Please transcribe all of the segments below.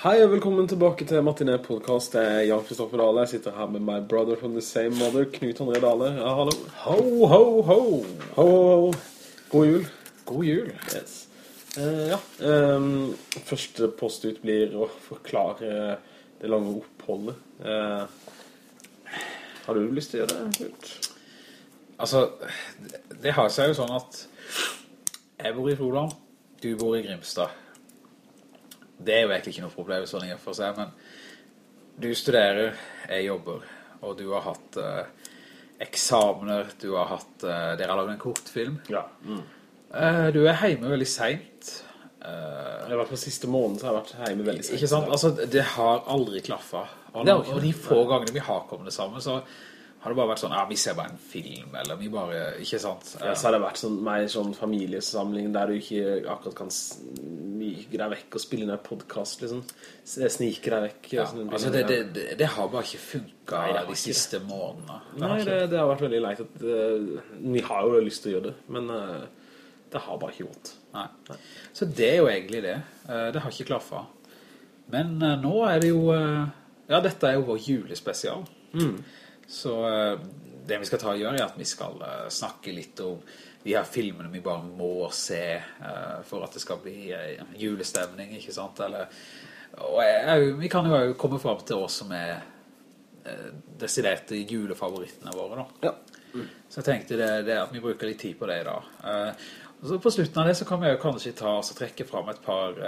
Hei og velkommen tilbake til Martinet Podcast. Det er Jan Kristoffer Dahle Jeg sitter her med my brother from the same mother, Knut André Dahle Ja, hallo. Ho, ho, ho. Ho, ho, ho. God jul. God jul. Yes. uh, ja, um, første post ut blir å forklare det lange oppholdet. uh, har du lyst til å gjøre det, Knut? Altså, det- har seg jo sånn at jeg bor i Froland, du bor i Grimstad. Det er jo egentlig ikke noe problem sånn i og for seg, men du studerer, jeg jobber, og du har hatt eh, eksamener, du har hatt, eh, dere har laget en kortfilm. Ja. Mm. Eh, du er hjemme veldig sent. Eh, I hvert fall siste måneden så har jeg vært hjemme veldig sent. Ikke sant? Altså, det har aldri klaffet. Og, Det har og de få gangene vi har kommet sammen, så har det bare vært sånn, ja, vi ser bare en film, eller vi bare, ikke sant? Ja, så har det vært sånn, mer sånn familiesamling der du ikke akkurat kan snike deg vekk og spille ned podcast, liksom. S- deg vekk. Ja, sånn, altså, det, det, det, det har bare ikke funket Nei, de ikke siste månedene. Det Nei, det, det har vært veldig leit at uh, Vi har jo lyst til å gjøre det, men uh, det har bare ikke gått. Nei. Så det er jo egentlig det. Uh, Det har ikke klaffet. Men eh, nå er det jo... Ja, dette er jo vår julespesial. Så eh, det vi skal ta og gjøre er at vi skal eh, snakke litt om de her filmene vi bare må se eh, for at det skal bli julestemning, ikke sant? Eller, og jeg, vi kan jo komme frem til oss som er desiderte julefavorittene våre da. Ja. Så jeg tenkte det, det at vi bruker litt tid på det da. Og så på slutten av det så kan vi jo kanskje ta og trekke frem et par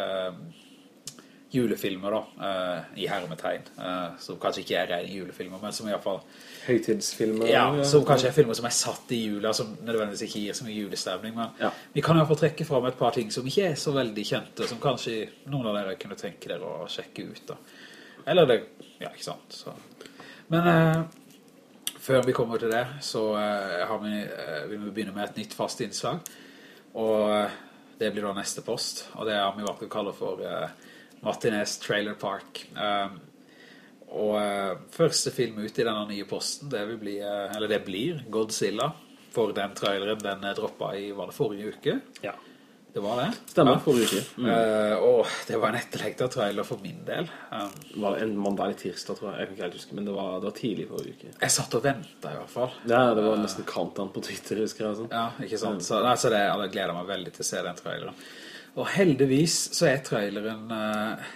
julefilmer da, eh, i hermetegn, eh, som kanskje ikke er rene julefilmer, men som i hvert fall, Høytidsfilmer. ja, som kanskje er filmer som er satt i jula, som nødvendigvis ikke gir så mye julestemning, men Ja. vi kan i hvert fall trekke fram et par ting som ikke er så veldig kjente, som kanskje noen av dere kunne tenke dere å sjekke ut da. Eller det, ja, ikke sant, så. Men eh, før vi kommer til det, så eh, har vi, eh, vi må begynne med et nytt fast innslag. Og eh, det blir da neste post, og det har vi valgt å kalle for eh, Martinez Trailer Park. Um, og uh, første film ut i denne nye posten, det, bli, uh, eller det blir Godzilla. For den traileren, den droppa droppet i, var det forrige uke? Ja. Det var det? Stemmer, Ja. forrige uke. Eh, og det var en etterlektet trailer for min del. Um, Det var en mandag eller tirsdag, tror jeg. Jeg kan ikke helt huske, men det var, det var tidlig forrige uke. jeg satt og ventet i hvert fall. Ja, det var nesten countdown på Twitter, husker jeg. Sånn. Ja, ikke sant? Så, nei, så det, jeg gleder meg veldig til å se den traileren. Og heldigvis så er traileren, eh,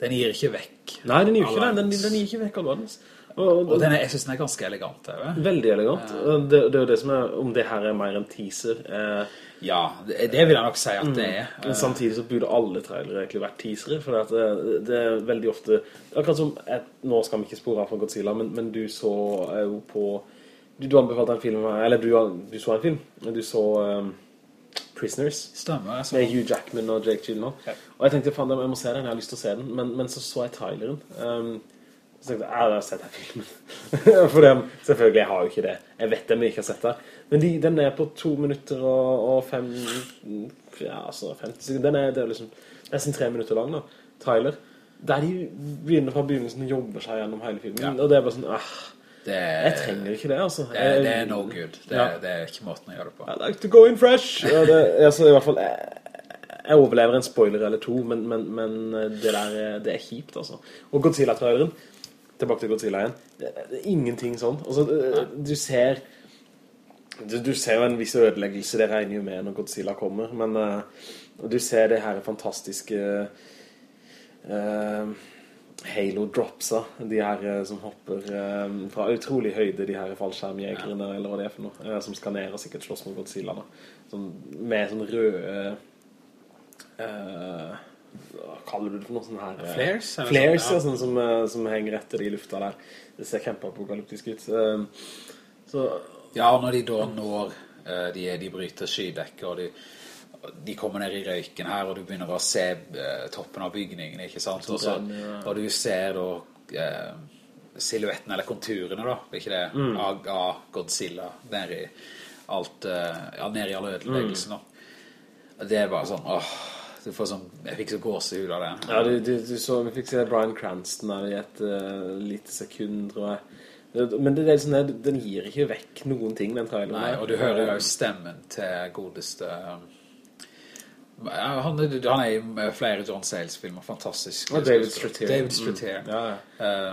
den gir ikke vekk. Nei, den gir ikke. Den, den gir ikke vekk allverdens. Og, Og, Og den er, jeg synes den er ganske elegant. er det? Veldig elegant. ja. Det, det er det som er, om det her er mer en teaser. Eh, Ja, det, det vil jeg nok si at det er. Men samtidig så burde alle trailere egentlig vært teasere, for det, det er veldig ofte, akkurat som, et, nå skal vi ikke spore av fra Godzilla, men, men du så eh, jo på, du, du anbefalte en film, eller du, du så en film, du så um, Prisoners, Stemmer. Jeg så. med Hugh Jackman og Jake Gyllenhaal. Ja. Og jeg tenkte, faen, jeg må se den, jeg har lyst til å se den, men, men så så jeg traileren. Um, så tenkte jeg, jeg har sett den filmen. For det, selvfølgelig, jeg har jo ikke det. Jeg vet dem jeg ikke har sett den. Men de, den er på to minutter og, og fem, ja, altså 50 sekunder. Den er, det er liksom nesten tre minutter lang da, trailer. Der de begynner fra begynnelsen og jobber seg gjennom hele filmen. Ja. Og det er bare sånn, ah, jeg trenger ikke det, altså. det, det er no good. Det, Ja. det er ikke måten å gjøre det på. I like to go in fresh. Ja, det, altså, i hvert fall, jeg, jeg overlever en spoiler eller to, men, men, men det der, er- det er kjipt, altså. Og Godzilla-traileren, tilbake til Godzilla igjen, det, det ingenting sånn. Altså, du ser, du, du ser jo en viss ødeleggelse, det regner jo med når Godzilla kommer, men uh, du ser det her fantastiske eh, Halo dropsa, de her eh, som hopper eh, fra utrolig høyde, de her fallskjermjegerne, eller hva det er for noe, eh, som skanerer sikkert slåss mot Godzilla. Sånn, med sånn røde eh, hva kaller du det for noe sånn her? Flares, Flares, sånn, ja, ja. sånn som, som henger etter i lufta der. Det ser kjempeapokalyptisk ut. Så, Ja, når de da når de, de bryter skydekket, og de, de kommer ned i røyken her, og du begynner å se eh, toppen av bygningen, ikke sant? Og, så, og du ser da eh, silhuetten, eller konturene da, ikke det? Mm. Av, av Godzilla, ned i alt, eh, ja, ned i all ødeleggelsen da. Det er bare sånn, åh, du får sånn, jeg fikk så gåsehud av det. ja, du, du, du så, vi fikk se Bryan Cranston der i et uh, lite sekund, tror jeg. Men det, det er sånn, at den gir ikke vekk noen ting, den traileren. Nei, og du hører jo stemmen til godeste Ja, han, han er i flere John Sayles-filmer, fantastisk. Og David Strater. David Strathairn. Ja, ja.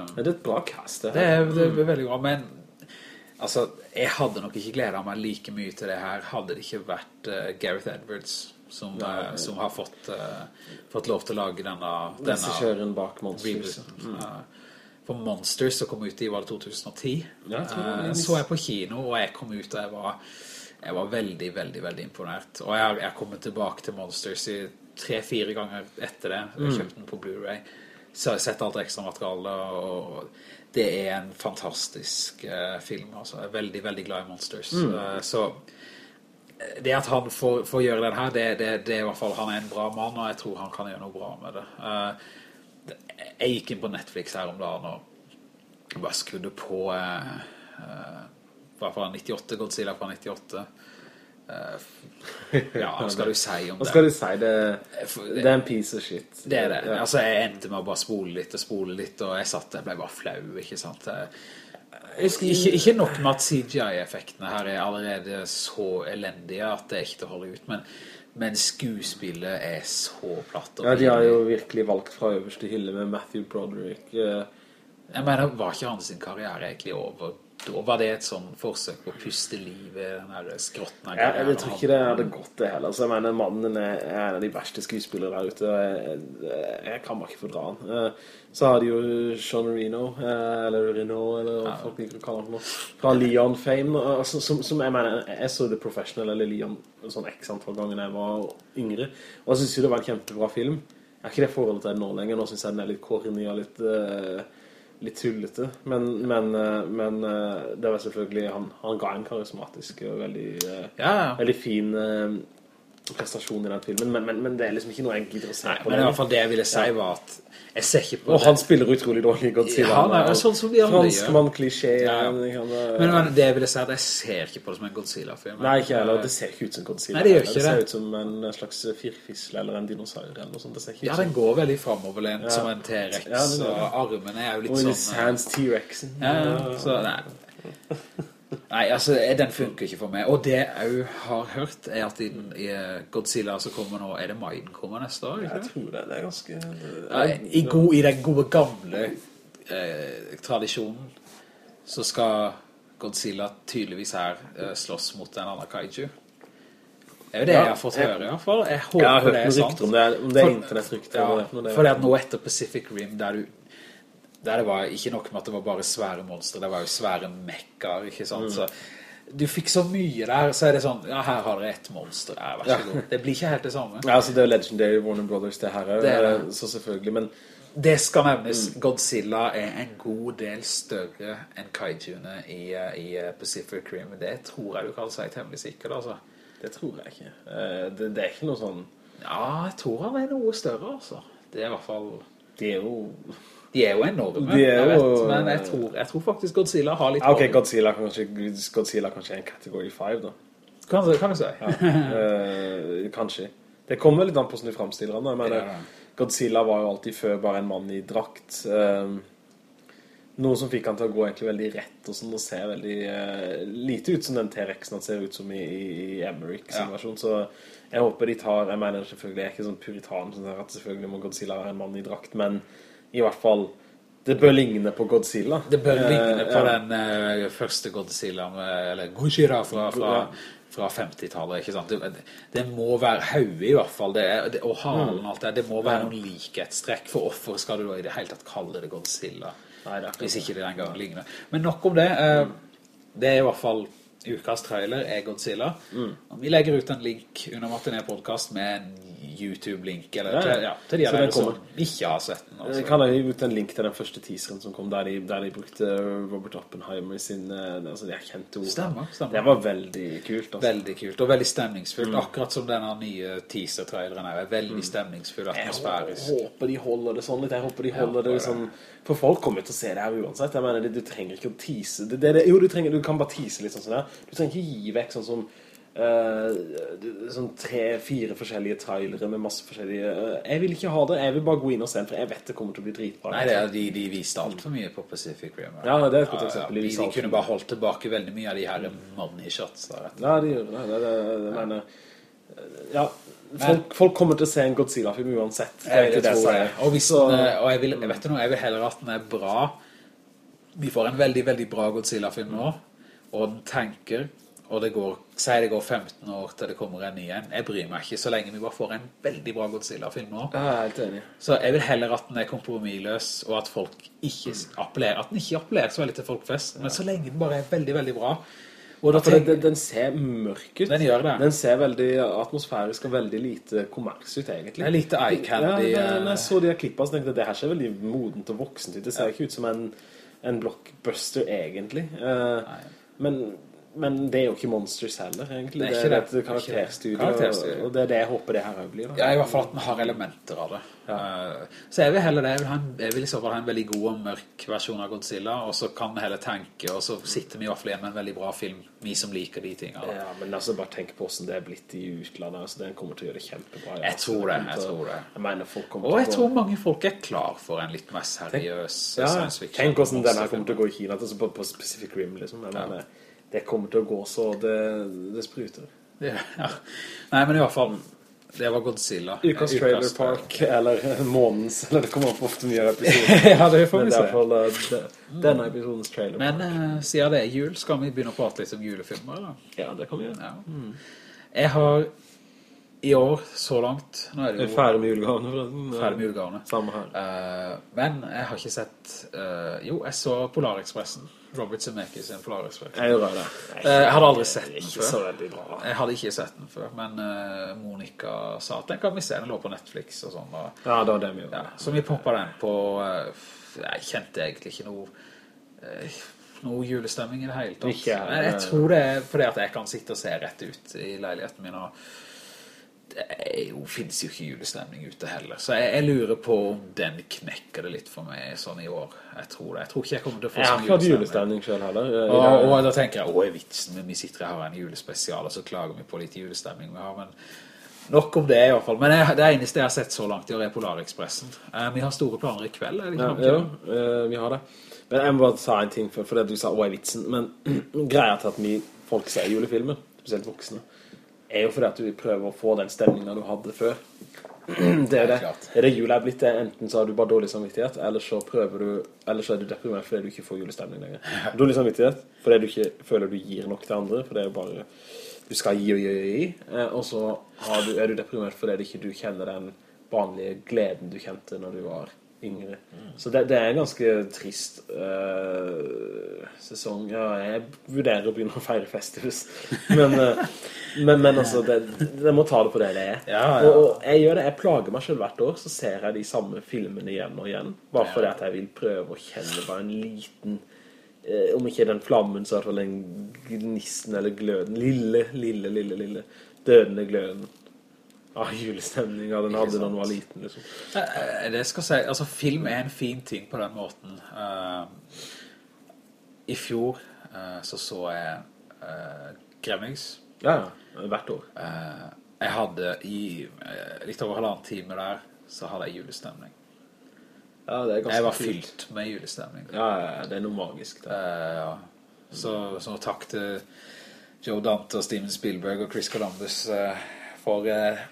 Um, det er et bra cast, det. det, er, det er veldig bra, men altså, jeg hadde nok ikke gledet meg like mye til det her, hadde det ikke vært uh, Gareth Edwards som, eh, som har fått, uh, fått lov til å lage denne, Regissøren bak Monsters. Mm. Eh, For Monsters som kom ut i, var det 2010? Ja, jeg Eh, så jeg på kino, og jeg kom ut og jeg var, jeg var veldig, veldig, veldig imponert. Og jeg har, jeg har kommet tilbake til Monsters i tre-fire ganger etter det. Jeg Mm. kjøpte den på Blu-ray. Så har jeg sett alt ekstra materiale, og det er en fantastisk uh, film. Altså. Jeg er veldig, veldig glad i Monsters. Mm. Uh, så eh, det at han får, får gjøre den her, det, det, det er i hvert fall, han er en bra mann, og jeg tror han kan gjøre noe bra med det. Uh, jeg gikk inn på Netflix her om dagen, og bare skrudde på eh, eh, fra 98, Godzilla fra 98. Eh, ja, hva skal du si om det? Hva skal du si? Det, det er en piece of shit. Det er det. Altså, jeg endte med å bare spole litt og spole litt, og jeg satt, jeg ble bare flau, ikke sant? Jeg, ikke, ikke nok med at CGI-effektene her er allerede så elendige at det er ikke til å holde ut, men, men skuespillet er så platt. Ja, de har jo virkelig valgt fra øverste hylle med Matthew Broderick. eh, Jeg mener, var ikke hans sin karriere egentlig over? Da var det et sånn forsøk på å puste livet, den der skrotten av Ja, jeg tror ikke det hadde gått det heller. Så jeg mener, mannen er er en av de verste skuespillere der ute. Jeg, jeg, kan bare ikke fordra han. Eh, Så har de jo Sean Reno, eh, eller Reno, eller hva folk liker å kalle han fra Leon Fame, altså, som, som jeg mener, jeg så The Professional eller Leon sånn x antall ganger da jeg var yngre, og jeg synes jo det var en kjempebra film. Jeg har ikke det forholdet til det nå lenger, nå synes jeg den er litt corny og litt... eh, litt tullete, men, men, eh, men eh, det var selvfølgelig han, han ga en karismatisk og veldig eh, Ja, ja. veldig fin prestasjon i den filmen, men, men, men det er liksom ikke noe jeg gidder å se Nei, på. men i hvert fall det jeg ville si var at jeg ser ikke på Og det. han spiller utrolig dårlig Godzilla. Ja, han er sånn som vi andre gjør. Franskmann-klisjé. Ja, ja. Men, men det jeg ville si at jeg ser ikke på det som en Godzilla-film. Nei, ikke heller. Det ser ikke ut som Godzilla. Nei, det gjør ikke det. Det ser ut som en slags firfisle eller en dinosaur eller noe sånt. Ja, som... den går veldig fremoverlent Ja. som en T-rex, Ja, og armene er jo litt Og sånn... Hands T-Rexen. Ja, ja, så nei. Nei, altså, den funker ikke for meg. Og det jeg har hørt er at i, i Godzilla som kommer nå, er det mai den kommer neste år, ikke Jeg tror det, det er ganske... Ja, I, god, I den gode gamle eh, tradisjonen så skal Godzilla tydeligvis her eh, slåss mot en annen kaiju. Det er jo det Ja, jeg har fått jeg- høre i hvert fall. Jeg håper Jeg har hørt det er noen rykter om det, om det er internettrykter. Ja, for noe, det er- nå etter Pacific Rim, der du der det var ikke nok med at det var bare svære monster, det var jo svære mekker ikke sant? Mm. Så du fikk så mye der, så er det sånn, ja, her har dere et monster, ja, vær så Ja. god. Det blir ikke helt det samme. Ja, altså det er Legendary Warner Brothers det her, er, Det er det. så selvfølgelig, men Det skal nevnes, Mm. Godzilla er en god del større enn kaijuene i, eh, i eh, Pacific Rim. Det tror jeg du kan si temmelig sikkert, altså. det tror jeg ikke. Eh, Det, det er ikke noe sånn... Ja, jeg tror han er noe større, altså. Det er i hvert fall... Det er jo... De er jo enorme, De er jeg vet, men jeg tror, jeg tror faktisk Godzilla har litt... Ja, ok. Godzilla kanskje, Godzilla kanskje er en category 5 da. Kan, kan du si? Eh, kanskje. Det kommer litt an på hvordan du fremstiller den. Ja, ja. Godzilla var jo alltid før bare en mann i drakt. Eh, noe som fikk han til å gå egentlig veldig rett og sånn, og ser veldig eh, lite ut som den T-Rexen han ser ut som i, i, i Emmerich-situasjonen. Ja. Så jeg håper de tar, jeg mener selvfølgelig, jeg er ikke sånn puritan sånn der, at selvfølgelig må Godzilla være en mann i drakt, men i hvert fall, det bør ligne på Godzilla. Det bør ligne Eh, på den uh, første Godzilla, eller Gojira fra, fra, fra 50-tallet, ikke sant? Det, det må være haug i hvert fall, det, det, og halen og alt det, det må være noen likhetstrekk, for hvorfor skal du da i det hele tatt kalle det Godzilla? Nei, det Hvis ikke det den gangen ligner. Men nok om det, uh, det er i hvert fall ukas trailer er Godzilla. Mm. Vi legger ut en link under Martinet podcast med en YouTube-link, eller Ja, ja. til, de av dere som ikke har sett den. Jeg Altså. kan gi ut en link til den første teaseren som kom, der de, der de brukte Robert Oppenheimer sin, eh, altså de kjente ord. Stemmer, stemmer. Det var veldig kult. Altså. Veldig kult, og veldig stemningsfullt, Mm. akkurat som denne nye teaser-traileren er, veldig stemningsfull, Jeg håper de holder det sånn litt. Jeg håper de holder det bare- liksom For folk kommer til å se det her uansett. Jeg mener, du trenger ikke å tease. Det, det, det, jo, du, trenger, du kan bare tease litt sånn sånn det her. Du trenger ikke gi vekk sånn som eh, sånn tre-fire forskjellige trailere med masse forskjellige uh, Jeg vil ikke ha det. Jeg vil bare gå inn og se den, for jeg vet det kommer til å bli dritbra. Nei, det er, de, de viste alt for mye på Pacific Rim. Ja, det er et godt eksempel. De De, de kunne bare holdt tilbake veldig mye av de her money shots. Da, Ja, de gjør det. det, det, det ja. mener, ja, folk, folk kommer til å se en Godzilla-film uansett. Jeg, det. er. Og, hvis Så- og jeg, vil, jeg vet noe, jeg vil heller at den er bra. Vi får en veldig, veldig bra Godzilla-film nå, og den tenker, og det går, sier det går 15 år til det kommer en ny en. Jeg bryr meg ikke så lenge vi bare får en veldig bra Godzilla-film nå. Ja, jeg. Så jeg vil heller at den er kompromissløs, og at folk ikke appellerer, at den ikke appellerer så veldig til folk flest, men så lenge den bare er veldig, veldig bra. For tenker, det, den ser mørk ut. Den gjør det. Den ser veldig atmosfærisk og veldig lite kommers ut, egentlig. Det er lite eye candy, Ja, når eh. jeg så de her klippene, så tenkte jeg, det her ser veldig modent og voksent ut. Det ser ikke ut som en, en blockbuster, egentlig. Eh, men, men det er jo ikke Monsters heller, egentlig. Det er Det er, det. et karakterstudio, er Karakterstudie. og, og det er det jeg håper det her blir. Da. Ja, i hvert fall at den har elementer av det. Ja. så jeg vil heller det. Jeg vil, ha en, jeg vil i så fall ha en veldig god og mørk versjon av Godzilla, og så kan vi heller tenke, og så sitter vi i hvert fall igjen med en veldig bra film, vi som liker de tingene. da. Ja, men altså bare tenk på hvordan det er blitt i utlandet. Altså, den kommer til å gjøre det kjempebra. ja. Jeg Altså, tror det, jeg til tror det. Jeg mener folk kommer Og jeg til å tror mange folk er klar for en litt mer seriøs Ja, science fiction. tenk hvordan denne kommer til å gå i Kina, altså på, på Pacific Rim, liksom. Jeg mener, det kommer til å gå så det, det spruter. Ja, ja. Nei, men i hvert fall, det var Godzilla. Ukas Eh, Trailer Park, eller månens, eller det kommer opp ofte mye episoder. ja, det får vi se. Men i hvert fall uh, denne episodens trailer Men park. eh, siden det er jul, skal vi begynne å prate litt om julefilmer, da? Ja, det kan vi gjøre. Ja. Jeg har i år, så langt, nå er det jo ferdig med julegavene, forresten. ferdig med julegavene. Samme her. Uh, men jeg har ikke sett Uh, Jo, jeg så Polarekspressen Robert Zemeckis sin Polarekspress Jeg gjorde det. Eh, Jeg hadde aldri sett den Ikke før så veldig bra. Jeg hadde ikke sett den før Men eh, Monica sa at den kan vi se Den lå på Netflix og sånn og, Ja, det var det vi gjorde. ja, Så vi poppet den på eh, Jeg kjente egentlig ikke noe Noe julestemming i det hele tatt Ikke, jeg, jeg tror det er fordi at jeg kan sitte og se rett ut I leiligheten min og det er finnes jo ikke julestemning ute heller Så jeg, jeg lurer på om den knekker det litt for meg sånn i år Jeg tror det, jeg tror ikke jeg kommer til å få Jeg sånn julestemning. julestemning selv heller. Og, og da tenker jeg, å er vitsen Men vi sitter her og har en julespesial Og så klager vi på litt julestemning vi har, Men nok om det i hvert fall Men jeg, det eneste jeg har sett så langt i år er Polarekspressen eh, Vi har store planer i kveld, er det ikke ja, noe? Ja, vi har det. Men jeg må bare ta en ting for, for det du sa, hva er vitsen? Men greia til at vi folk ser julefilmer, spesielt voksne, er jo fordi at du prøver å få den stemningen du hadde før. Det er det. Er det jul er blitt det, enten så har du bare dårlig samvittighet, eller så prøver du, eller så er du deprimert fordi du ikke får julestemning lenger. Dårlig samvittighet, fordi du ikke føler du gir nok til andre, for det er jo bare, du skal gi og gi og gi, eh, og så er du deprimert fordi du ikke kjenner den vanlige gleden du kjente når du var yngre. Så det, det er en ganske trist uh, sesong. Ja, jeg vurderer å begynne å feire Festivus. Men, uh, men, men altså, det, det må ta det på det det er. Ja, ja. Og, og jeg gjør det, jeg plager meg selv hvert år, så ser jeg de samme filmene igjen og igjen. Bare fordi at jeg vil prøve å kjenne bare en liten uh, om ikke den flammen, så i hvert fall den gnisten eller gløden. Lille, lille, lille, lille dødende gløden av julestemning. Den hadde da den var liten, liksom. Eh, Det skal si, altså film er en fin ting på den måten. Uh, I fjor uh, så så jeg uh, Gremmings Ja, hvert år. Eh, Jeg hadde i eh, litt over halvannen time der Så hadde jeg julestemning. Ja, det er ganske Jeg var fylt med julestemning. Ja, ja, det er noe magisk. Eh, ja. så, så takk til Joe Dante og Steven Spielberg og Chris Columbus eh, For eh,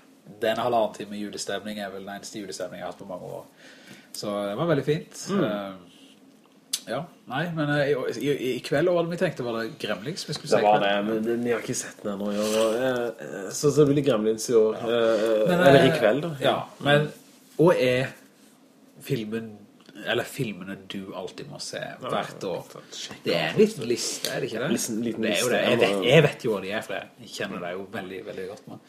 den halvannen time julestemning Er vel den eneste julestemning jeg har hatt på mange år Så det var veldig fint Eh, Ja, nei, men eh, i, i, i kveld var det vi tenkte Var det Gremlings vi skulle se Det var det, men det- vi har ikke sett den ennå i år. eh, Så så blir det Gremlins i år. eh, Men, eller i kveld, da. Ja, men Og er filmen Eller filmene du alltid må se hvert år Det er en liten liste, er det ikke det? Liten- liten det er jo det. Jeg vet, jeg vet jo hva de er, for jeg kjenner deg jo veldig, veldig godt med.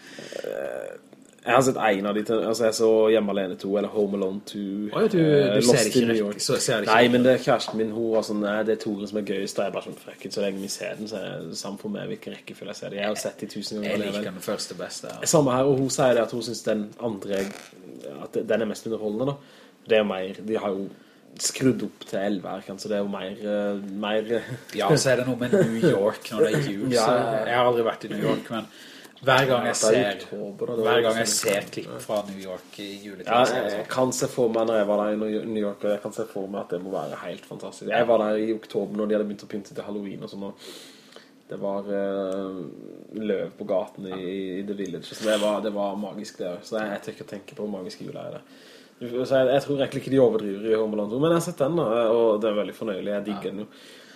Jeg har sett en av de til, altså jeg så Hjemme Alene 2, eller Home Alone 2. Åja, ja, du- eh, du ser Lost ikke York. så ser ikke Nei, men det er kjæresten min, hun var sånn, nei, det er toren som er gøyest, og jeg bare sånn frekket, så lenge vi ser den, så er det samme for meg hvilken rekkefølge jeg ser det. Jeg har sett de tusen ganger. Jeg liker den første beste. Ja. Samme her, og hun sier det at hun synes den andre At den er mest underholdende da Det er jo mer, de har jo skrudd opp til 11 her, kanskje så det er jo mer, eh, mer Ja, så er det noe med New York når det er jul. Så jeg har aldri vært i New York, men hver gang jeg er ser, hver gang jeg sånn- ser klipp fra New York i juletid, Ja, jeg sånn. kan se for meg når jeg var der i New York, jeg kan se for meg at det må være helt fantastisk. Jeg var der i oktober når de hadde begynt å pynte til Halloween og sånn, Det var uh, løv på gaten i, i The Village, så det var, det var magisk det. Så jeg, jeg tør ikke å tenke på hvor magisk jul er det. Så jeg, jeg tror egentlig ikke de overdriver i Homeland men jeg har sett den da, og det er veldig fornøyelig, jeg digger den jo.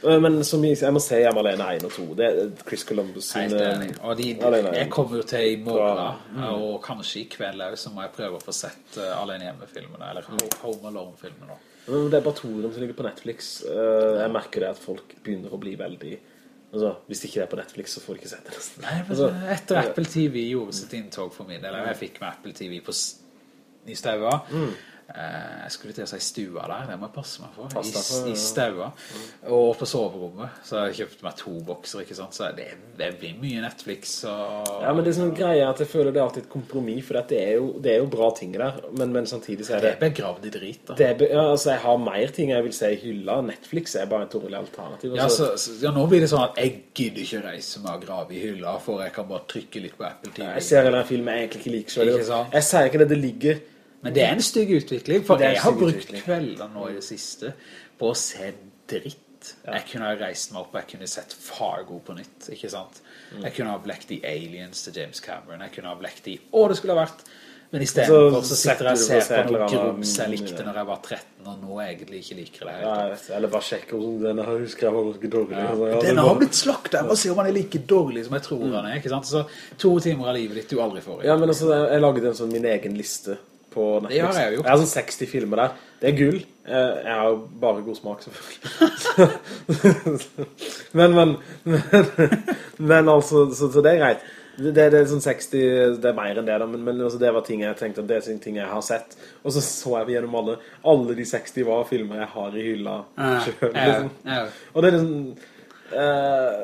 Eh, Men som jeg, jeg må se Hjemme alene 1 og 2, det er Chris Columbus sin... Helt eh, enig. Og de, Alene jeg kommer jo til i morgen, Mm. og kanskje i kveld så må jeg prøve å få sett uh, Alene hjemme-filmene, eller Mm. Home Alone-filmene. Det er bare to som ligger på Netflix. Eh, Jeg merker det at folk begynner å bli veldig... Altså, hvis ikke det er på Netflix, så får de ikke sett det nesten. Nei, men Altså, etter Apple TV gjorde sitt inntog for min del, eller jeg fikk med Apple TV på, Nystøver i Staua, Mm. Eh, jeg skulle til å si stua der, det må jeg passe meg for, I, for, i. Staua, og på soverommet, så har jeg kjøpt meg to bokser, ikke sant, så det, det blir mye Netflix, og... Ja, men det er sånn greie at jeg føler det er alltid et kompromiss, for det er jo, det er jo bra ting der, men, men samtidig så er det det... er begravd i drit, da. det er, ja, altså, jeg har mer ting jeg vil si i hylla. Netflix er bare et dårlig alternativ. Ja, Altså, så, så, ja, nå blir det sånn at jeg gidder ikke reise med å grave i hylla, for jeg kan bare trykke litt på Apple TV. jeg ser en film jeg egentlig ikke liker sant? Jeg sier ikke det, det ligger... Men det er en stygg utvikling, for jeg har brukt utvikling. kvelder nå i det siste på å se dritt. Jeg kunne ha reist meg opp, jeg kunne sett Fargo på nytt, ikke sant? Mm. Jeg kunne ha blekt i Aliens til James Cameron, jeg kunne ha blekt i, å det skulle ha vært, men i stedet for så sitter jeg og ser på noen noe grums jeg likte når jeg var 13, og nå egentlig ikke liker det helt. eller bare sjekke om denne her husker jeg var ganske dårlig. Altså, ja, Den har blitt slakt, jeg må se om han er like dårlig som jeg tror han er, ikke sant? Så to timer av livet ditt du aldri får. Ja, men altså, jeg jeg laget en sånn min egen liste på Netflix. Det har jeg jo gjort. Jeg har sånn 60 filmer der. Det er gull. Eh, Jeg har jo bare god smak, selvfølgelig. men, men, men, men altså, så, så det er greit. Det, det, det er sånn 60, det er mer enn det da, men, men altså, det var ting jeg tenkte at det er ting jeg har sett. Og så så jeg gjennom alle, alle de 60 var filmer jeg har i hylla selv. Liksom. Og det er liksom eh,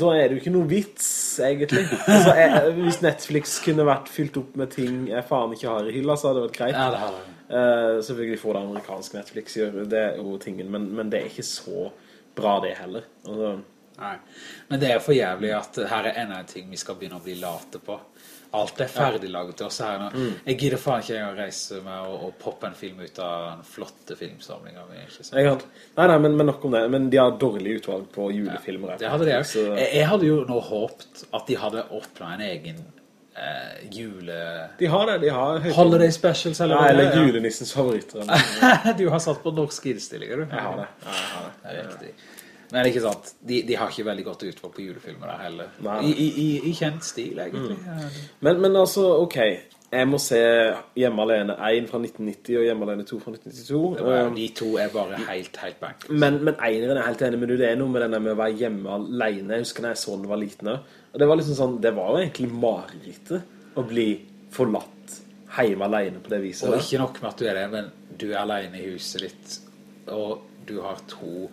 Da er det jo ikke noe vits Egentlig altså, jeg, Hvis Netflix kunne vært fylt opp med ting Jeg faen ikke har i hylla Så hadde det vært greit Ja, det har det. Eh, Selvfølgelig får det amerikansk Netflix gjøre Det jo tingen Men, men det er ikke så bra det heller altså, Nei. Men det er for jævlig at her er enda en ting vi skal begynne å bli late på. Alt er ferdiglaget til oss her nå. Mm. Jeg gidder faen ikke engang reise med og, og, poppe en film ut av den flotte filmsamlingen vi ikke sant? kan, Nei, nei, men, men nok om det Men de har dårlig utvalg på julefilmer Det hadde de også. Så- Jeg, jeg hadde jo nå håpt at de hadde åpnet en egen eh, jule... De har det, de har høyt- Holiday specials, eller noe. eller er, julenissens favoritter eller- du har satt på norske innstillinger, du. Jeg har det, ja, jeg har det. Det er riktig. Men ikke sant, de, de har ikke veldig godt utvalg på julefilmer der heller. Nei. I, i, i, I kjent stil, egentlig. Men, men altså, ok Jeg må se Hjemme alene 1 fra 1990 Og Hjemme alene 2 fra 1992 Det var, Um, de to er bare helt, helt bank. Men, men eineren er helt enig med du Det er noe med den der med å være hjemme alene Jeg husker da jeg så den var liten. Og det var liksom sånn Det var jo egentlig marerittet Å bli forlatt Hjemme alene på det viset Og ikke nok med at du er det, men du er alene i huset ditt, og du har to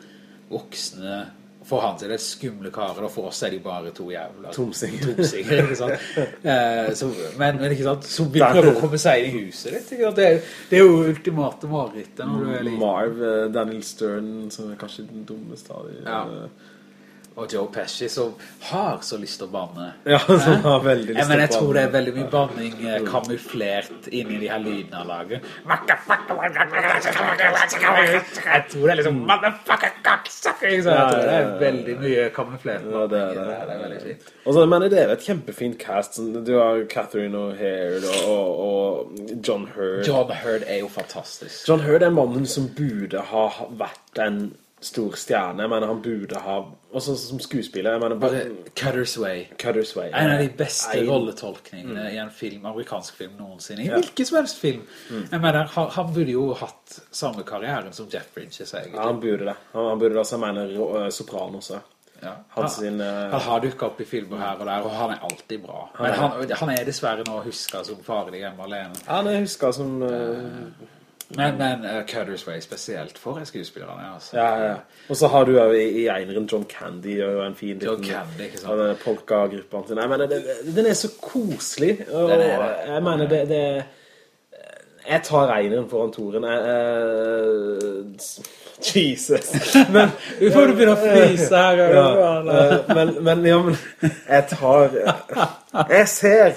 voksne for han så er det skumle karer, og for oss er de bare to jævla Tomsinger. tomsinger, ikke sant? Eh, så, men, men ikke sant, så vi prøver å komme seg inn i huset sant? Det, er- det er jo ultimate marerittet når du er liten. Marv, eh, Daniel Stern Som er kanskje den dummeste av de Ja. Og Joe Pesci som har så lyst til å banne. Ja, som har veldig lyst til å banne. men jeg tror det er veldig mye banning eh, kamuflert inni de her lydene av laget. Jeg tror det er liksom Motherfucker cocksucker? Jeg tror det er veldig mye kamuflert Ja, det er det. er veldig fint. Og så, mener det er et kjempefint cast Du har Catherine O'Hare og, og, John Heard John Hurd er jo fantastisk. John Heard er mannen som burde ha vært en stor stjerne Jeg mener han burde ha Også som skuespiller Jeg mener bare Cutter's Way. Cutter's Way En av de beste En- rolletolkningene i en film, amerikansk film noensinne. I Ja. hvilken som helst film. Mm. Jeg mener, han, han burde jo hatt samme karrieren som Jeff Bridges, egentlig. Ja, han burde det Han, han burde det Så jeg mener uh, Sopranos også. Ja. Han sin, uh... han har dukket opp i filmer her og der, og han er alltid bra. Men han, han er dessverre nå husket som farlig hjemme alene. Han er husket som uh, Men, men uh, Cutter's Way spesielt for en skuespiller er, altså. Ja, ja. Og så har du jo i, i eineren John Candy og jo en fin John liten- Candy, ikke sant? polka-gruppen sin. Nei, men den, den er så koselig. Og er det. jeg mener det, det Jeg tar eineren foran toren. Jeg, eh, Jesus. Men Vi får du begynne å fryse her. ja, Ja. eh, men, men, ja, men Jeg tar Jeg ser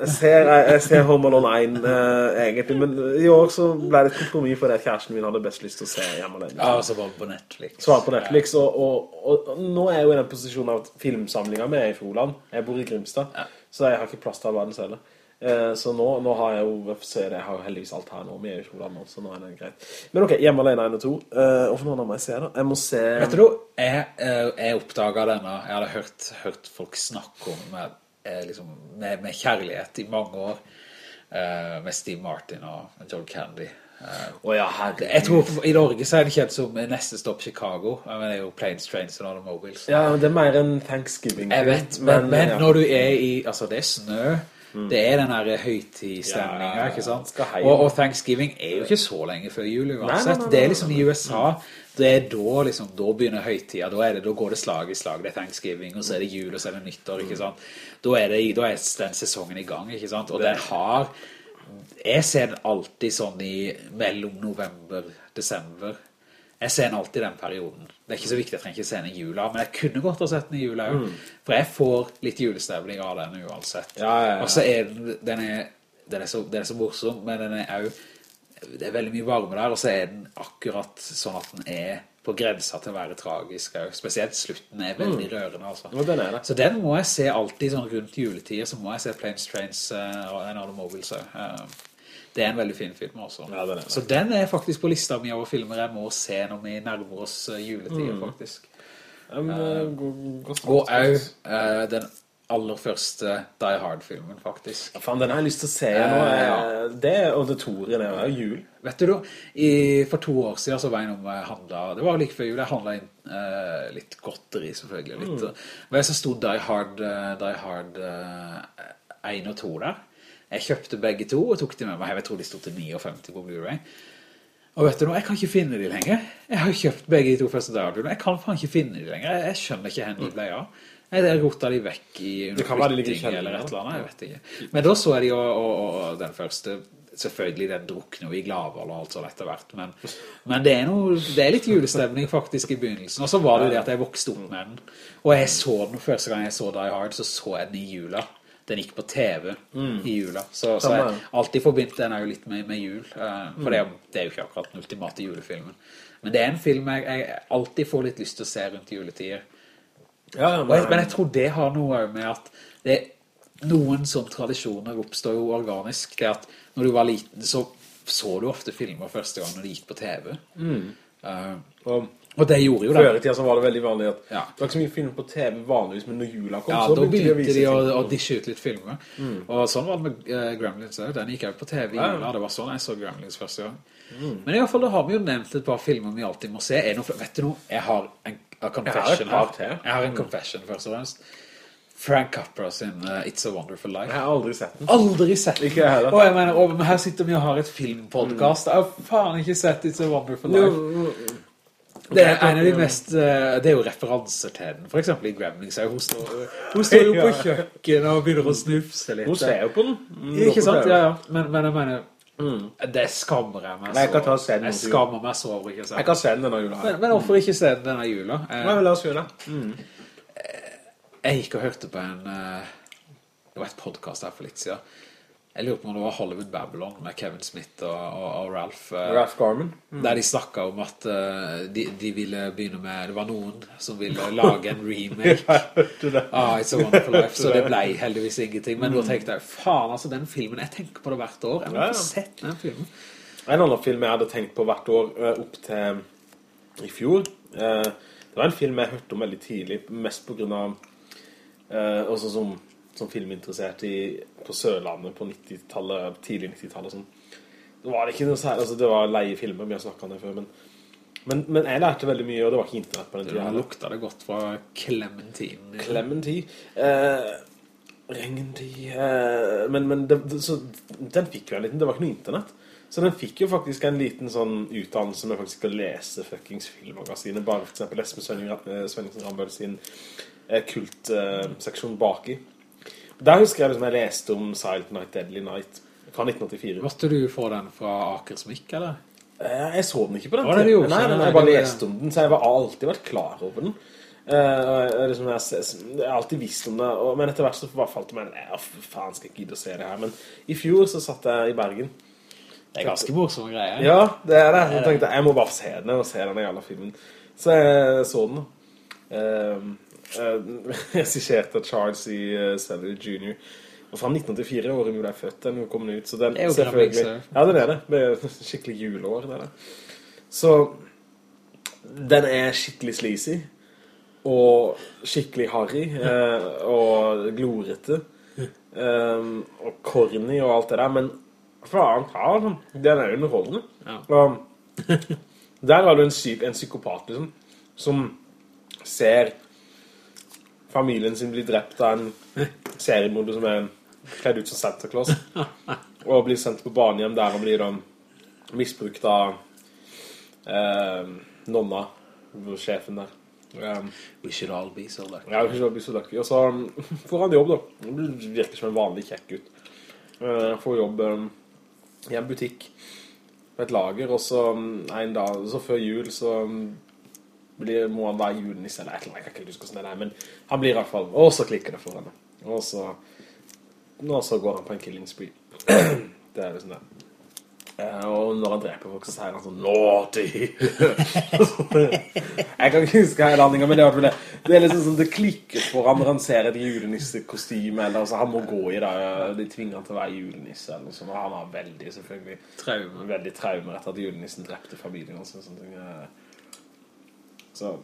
Jeg ser, jeg, jeg ser Home Alone 1, uh, egentlig, men i år så ble det et kompromiss for det kjæresten min hadde best lyst til å se hjemme alene. Ja, og så var det på Netflix. Så var det på Netflix, og, og, og, og nå er jeg jo i den posisjonen av at filmsamlingen med er i Froland. Jeg bor i Grimstad, så jeg har ikke plass til all verdens heller. Uh, så nå, nå har jeg jo, det, jeg har jo heldigvis alt her nå, vi er i Froland nå, så nå er det greit. Men ok, hjemme alene 1 og 2. uh, og for noen av meg se da? Jeg må se... Vet du, jeg, eh, jeg oppdaget denne, jeg hadde hørt, hørt folk snakke om med, eh, liksom, med, med kjærlighet i mange år, eh, med Steve Martin og Joel Candy. Eh, Å ja. Jeg tror i Norge så er det kjent som neste stopp Chicago, men det er jo Planes, Trains and Automobiles. Ja, det er mer en Thanksgiving. Jeg vet, men, men ja. når du er i, altså det er snø, det er den der høytidsstemningen, Ja, ja, ja. ikke sant? Og, og Thanksgiving er jo ikke så lenge før jul uansett. Nei, nei, nei, Det er liksom i USA, det er da liksom, da begynner høytida, da, det, da går det slag i slag, det er Thanksgiving, og så er det jul, og så er det nyttår, ikke sant? Da er, det, da er den sesongen i gang, ikke sant? Og den har, jeg ser den alltid sånn i mellom november, desember, jeg ser den alltid i den perioden. Det er ikke så viktig, jeg trenger ikke se den i jula, men jeg kunne godt ha sett den i jula også, for jeg får litt julestevling av den uansett. Ja, ja, ja. Og så er den, den er, den er, så, den er så morsom, men den er jo, det er veldig mye varme der, og så er den akkurat sånn at den er på grensa til å være tragisk. Spesielt slutten er veldig rørende, altså. Ja, den er. Så den må jeg se alltid sånn rundt juletider, så må jeg se Planes, Trains uh, en Automobiles. Uh, det er en veldig fin film også. Ja, den er. Så den er faktisk på lista mi over filmer jeg må se når vi nærmer oss uh, juletider, Mm. faktisk. Um, uh. Og også uh, den aller første Die Hard-filmen, faktisk. Ja, faen, den har jeg lyst til å se nå. Eh, ja. Eh, Det er auditorien, det er jo jul. Vet du da, i, for to år siden så var jeg noe jeg handlet, det var like før jul, jeg handlet inn eh, litt godteri selvfølgelig, litt, men så stod Die Hard, eh, Die Hard eh, 1 og 2 der. Jeg kjøpte begge to og tok de med meg, jeg tror de stod til 59 på Blu-ray. Og vet du noe, jeg kan ikke finne de lenger. Jeg har kjøpt begge de to første Die Hard-filmene, jeg kan faen ikke finne de lenger. Jeg, skjønner ikke hvor de ble av. Jeg det rota de vekk i Det kan være de ligger i kjelleren, eller et eller annet, jeg vet ikke. Men da så jeg de, og, og, og, og den første, selvfølgelig den drukner jo i glaval og alt sånn etter hvert, men, men det, er noe, det er litt julestemning faktisk i begynnelsen, og så var det jo det at jeg vokste opp med den, og jeg så den første gang jeg så Die Hard, så så jeg den i jula. Den gikk på TV i jula, så, så jeg alltid forbindte den er jo litt med, med jul, eh, for det, er jo- det er jo ikke akkurat den ultimate julefilmen. Men det er en film jeg, jeg alltid får litt lyst til å se rundt juletider. Ja, men, jeg, men jeg tror det har noe med at det, noen sånne tradisjoner oppstår jo organisk. Det at når du var liten, så så du ofte filmer første gang når de gikk på TV. Eh, og og det gjorde jo før i tiden så var det veldig vanlig at Ja. det var ikke så mye film på TV vanligvis, men når jula kom, Ja, så begynte vise de å, å dishe ut litt filmer. Og sånn var det med uh, Gremlins. Den gikk jo på TV i Ja. jula. Det var sånn jeg så Gremlins første gang. Men i hvert fall da har vi jo nevnt et par filmer vi alltid må se. Noe, vet du noe? Jeg har en confession her. Jeg har en confession først og fremst. Frank Capra sin uh, It's a Wonderful Life. Jeg har aldri sett den. Aldri sett den. Ikke heller. Og jeg mener, og, her sitter vi og har et filmpodcast. Jeg har faen ikke sett It's a Wonderful Life. Det er en av de mest eh, Det er jo referanser til den For eksempel i Gremlings Hun står, hun står jo på kjøkken Og begynner å snufse litt. Hun ser jo på den. Mm, Ikke sant? Ja, ja. Men, men jeg mener Det skammer jeg meg Nei, så Jeg skammer meg så over ikke å Jeg kan se den denne jula men, men hvorfor ikke se den denne jula? Eh, Ja, la oss gjøre det. Jeg gikk og hørte på en eh, Det var et podcast her for litt siden Jeg lurer på om det var Hollywood Babylon Med Kevin Smith og, og, og Ralph eh, Ralph Garman. Der de snakket om at uh, de, de ville begynne med Det var noen som ville lage en remake av. Ah, It's a Wonderful Life Så det ble heldigvis ingenting Men da tenkte jeg, faen altså den filmen Jeg tenker på det hvert år Jeg har Ja, ja. sett den filmen En annen film jeg hadde tenkt på hvert år eh, opp til i fjor. uh, Det var en film jeg hørte om veldig tidlig, mest på grunn av uh, også som, som filminteressert i, på Sørlandet på 90-tallet, tidlig 90-tallet. Sånn. Det var ikke noe særlig, altså det var leie filmer, vi har snakket om det før, men, men, men jeg lærte veldig mye, og det var ikke internett på den tiden. Det lukta det godt fra Clementine Clementine eh, Regentine eh, Men, men det, det, så, den fikk jo en liten Det var ikke noe internett Så den fikk jo faktisk en liten sånn utdannelse Med faktisk å lese fuckings filmmagasinet Bare for eksempel Esme eh, Svenningsen Rambøll sin eh, kultseksjon baki Der husker jeg liksom jeg leste om Silent Night, Deadly Night Fra 1984 Måtte du få den fra Akersmik, eller? Eh, Jeg så den ikke på den nei, tiden. Nei, ikke nei, jeg bare leste om den Så jeg har alltid vært klar over den Eh, liksom, jeg, har alltid visst om det, men etter hvert så bare falt det meg, faen skal jeg gidde å se det her. Men i fjor så satt jeg i Bergen. Det er ganske morsomme greier. Ja, det er det. Jeg tenkte, jeg må bare se den, og se den jævla filmen. Så jeg så den uh, Regissert av Charles uh, Savage Jr. Og fra 1984 året vi ble født, den kom den ut. Så den, Det er jo selvfølgelig- Ja, den er det. Det er skikkelig juleår, det er det. Så den er skikkelig sleazy. Og skikkelig harry. eh, og glorete. Um, og corny og alt det der. Men faen, ja, den er underholdende. Ja. Og der har du en, psyk en psykopat, liksom, som ser familien sin blir drept av en seriemorder som er kledd ut som Santa Claus. Og blir sendt på barnehjem der og blir da misbrukt av eh, nonna, sjefen der. Um, We should all be so lucky. ja, we should all be so lucky. Og så um, får han jobb da. Virker som en vanlig kjekk gutt. Uh, får jobb um, i en butikk på et lager, og så um, en dag, så før jul, så um, blir, må han være julenisse eller et eller annet, jeg kan ikke huske hvordan det er, men han blir i hvert fall, og så klikker det for henne. Og så, nå så går han på en killing spree. det er liksom det. Eh, og når han dreper folk, så sier han sånn Naughty! jeg kan ikke huske hele handlingen, men det er, det. det er liksom sånn Det klikker for han når han ser et julenissekostyme, eller altså, han må gå i det. De tvinger han til å være julenisse, eller sånn. Og han har veldig, selvfølgelig, Traume. veldig traumer etter at julenissen drepte familien. Og sånne, sånne ting. Så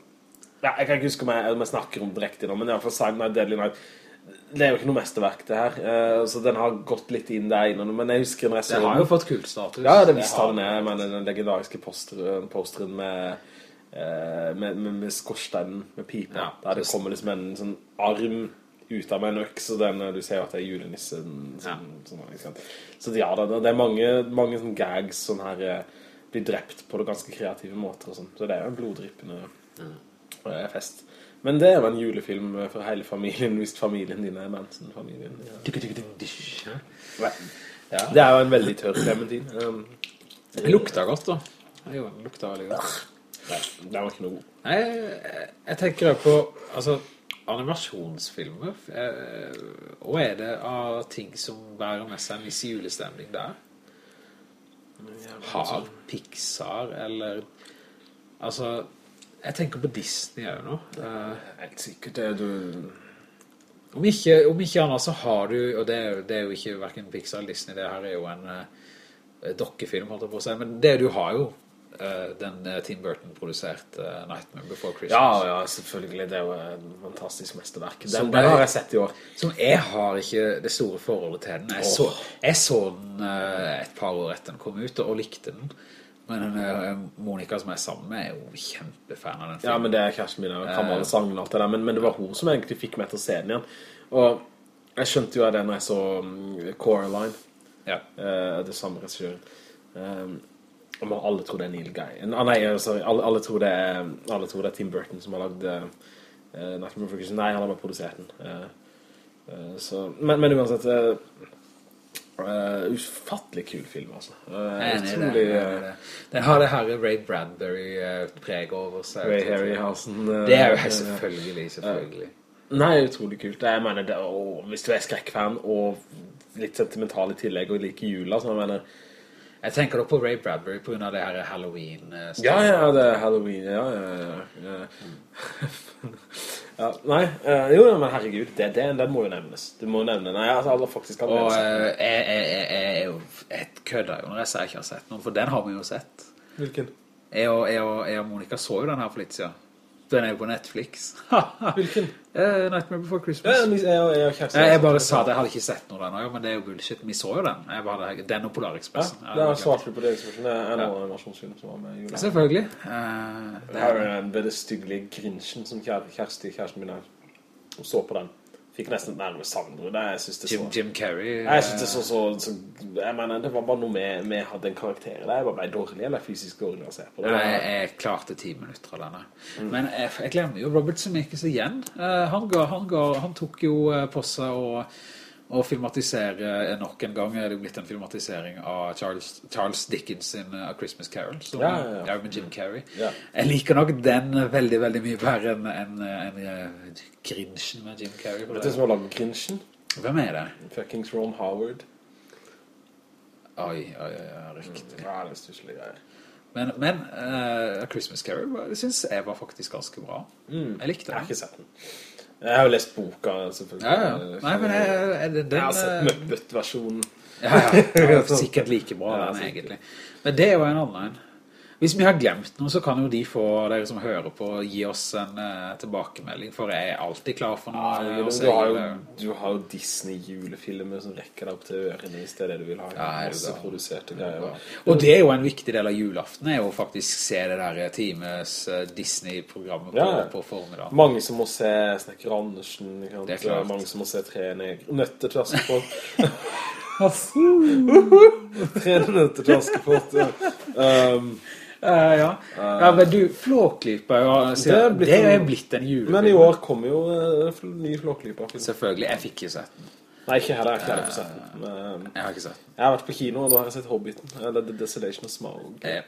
ja, Jeg kan ikke huske om jeg, om jeg snakker om direkte nå, men i hvert fall Silent Night, Deadly Night Det er jo ikke noe mesterverk, det her. uh, så den har gått litt inn der inne. Men jeg husker den resten Den Det har jo fått kult status ja, det visste har han er, men den legendariske posteren, posteren med, uh, med, med, med skorsteinen, med pipa, Ja, der det så- kommer liksom en sånn arm ut av en øks, og den, du ser jo at det er julenissen. Ja. Sånn, sånn, så ja, det, det er mange, mange sånn gags Sånn her uh, blir drept på det ganske kreative måter og sånn. Så det er jo en bloddrippende er fest. Men det er jo en julefilm for hele familien, hvis familien din er Manson-familien. Ja. Ja. Det er jo en veldig tørr clementin. Um, Det lukta godt, da. Jo, det lukta veldig godt. Nei, det var ikke noe god. Nei, jeg, jeg tenker på altså, animasjonsfilmer. og Hva er det av ting som bærer med seg en viss julestemning der? Har Pixar, eller Altså, jeg tenker på Disney også nå. Helt sikkert det du... Om ikke, om ikke annet så har du, og det er, det er jo ikke hverken Pixar eller Disney, det her er jo en uh, dokkefilm, holdt jeg på å si, men det du har jo, uh, den uh, Tim Burton-produsert uh, Nightmare Before Christmas. ja, selvfølgelig. Det er jo et fantastisk mesterverk. Den, Som den har jeg sett i år. Som jeg har ikke det store forholdet til den. Jeg så, jeg så den et par år etter den kom ut, og likte den. Men eh, Monica som jeg er sammen med er jo kjempefan av den filmen. Ja, men det er kjæresten min, og kan alle sangene og alt det der, men, men det var hun som egentlig fikk meg til å se den igjen. Og jeg skjønte jo av det når jeg så um, Coraline, Ja. eh, det samme regissøren. Um, og alle tror det er Neil Guy. Ah, nei, sorry, alle, alle, tror det er, alle tror det er Tim Burton som har lagd uh, Nightmare Before Christmas. Nei, han har bare produsert den. Uh, uh, så, men, men uansett... eh, eh, ufattelig kul film, altså. Uh, det, utrolig... er enig i det. Har det her Ray Bradbury-preg over seg. Ray Harryhausen... Uh, Det er jo eh, selvfølgelig, selvfølgelig. Nei, utrolig kult. Jeg mener, det, å, hvis du er skrekkfan og litt sentimental i tillegg og liker jula, så jeg mener... Jeg tenker da på Ray Bradbury på grunn av det her Halloween. eh, Ja, ja, det er Halloween, ja, ja, ja. ja. ja nei, eh, jo, men herregud, det, det, den må jo nevnes. Du må nevne, nei, altså, alle faktisk kan Og nevnes. eh, jeg, jeg, jeg, jeg, er jo et kødder jo når jeg sier jeg ikke har sett noen, for den har vi jo sett. Hvilken? Jeg og, jeg, og, jeg og Monica så jo den her for litt siden. Den er jo på Netflix. Hvilken? Eh, Nightmare Before Christmas. jeg, jeg, jeg, jeg, Jeg, jeg bare sa det, jeg hadde ikke sett noe den, ja, men det er jo bullshit. Vi så jo den. Bare, den og Ja, det er svart på det, det er en animasjonsfilm som var med Julen. Selvfølgelig. Eh, Det er, jo den veldig styggelige grinsjen som Kjersti, kjæresten min er. Og så på den. Fikk nesten nærmest savnbrud. Jeg synes det så... Jim, Jim Carrey. Jeg synes det så, så, så Jeg mener, det var bare noe med, med hadde en karakter der. Jeg bare ble dårlig, eller fysisk dårlig å se på. Det Jeg, var, jeg klarte ti minutter denne. Men jeg, jeg glemmer jo Robert Zemeckis igjen. Uh, han, ga, han, ga, han tok jo uh, på seg å, å filmatisere nok en gang er det blitt en filmatisering av Charles, Charles Dickens sin uh, A Christmas Carol som, Ja, ja, ja. er med Jim Carrey Ja. jeg liker nok den veldig, veldig mye bedre enn en, en, en, Grinchen med Jim Carrey Vet du som har laget Grinchen? hvem er det? Fuckings Ron Howard. oi, oi, oi, riktig Ja, det er stusselig greier. men, men uh, A Christmas Carol det synes jeg var faktisk ganske bra jeg likte den Jeg har ikke sett den. Jeg har jo lest boka, selvfølgelig. ja, ja. nei, men jeg, jeg, den, Jeg har sett eh, Muppet-versjonen. Ja, ja, er sikkert like bra den egentlig. Men det er jo en annen. Hvis vi har glemt noe, så kan jo de få, dere som hører på, gi oss en uh, tilbakemelding, for jeg er alltid klar for noe. Ja, du, har jo, du har jo Disney-julefilmer som rekker deg opp til ørene hvis det er det du vil ha. Ja, det Masse da? produserte greier. Og det er jo en viktig del av julaften, er jo faktisk se det der times eh, Disney-programmet på, Ja, ja. på formiddagen. Mange som må se Snekker Andersen. Det er klart. mange som må se Tre nøtter til Askepott. Tre nøtter til Askepott, ja. Um, Eh, ja. ja, men du, Flåklypa, ja, Det er blitt det er blitt en julefilm. men i år kommer jo uh, ny Flåklypa-film. Selvfølgelig, jeg fikk ikke sett den. Nei, ikke heller, ikke heller sett den. Men, Jeg har ikke sett den. jeg har vært på kino, og da har jeg sett Hobbiten. Eller The Desolation of Smaug. Eh,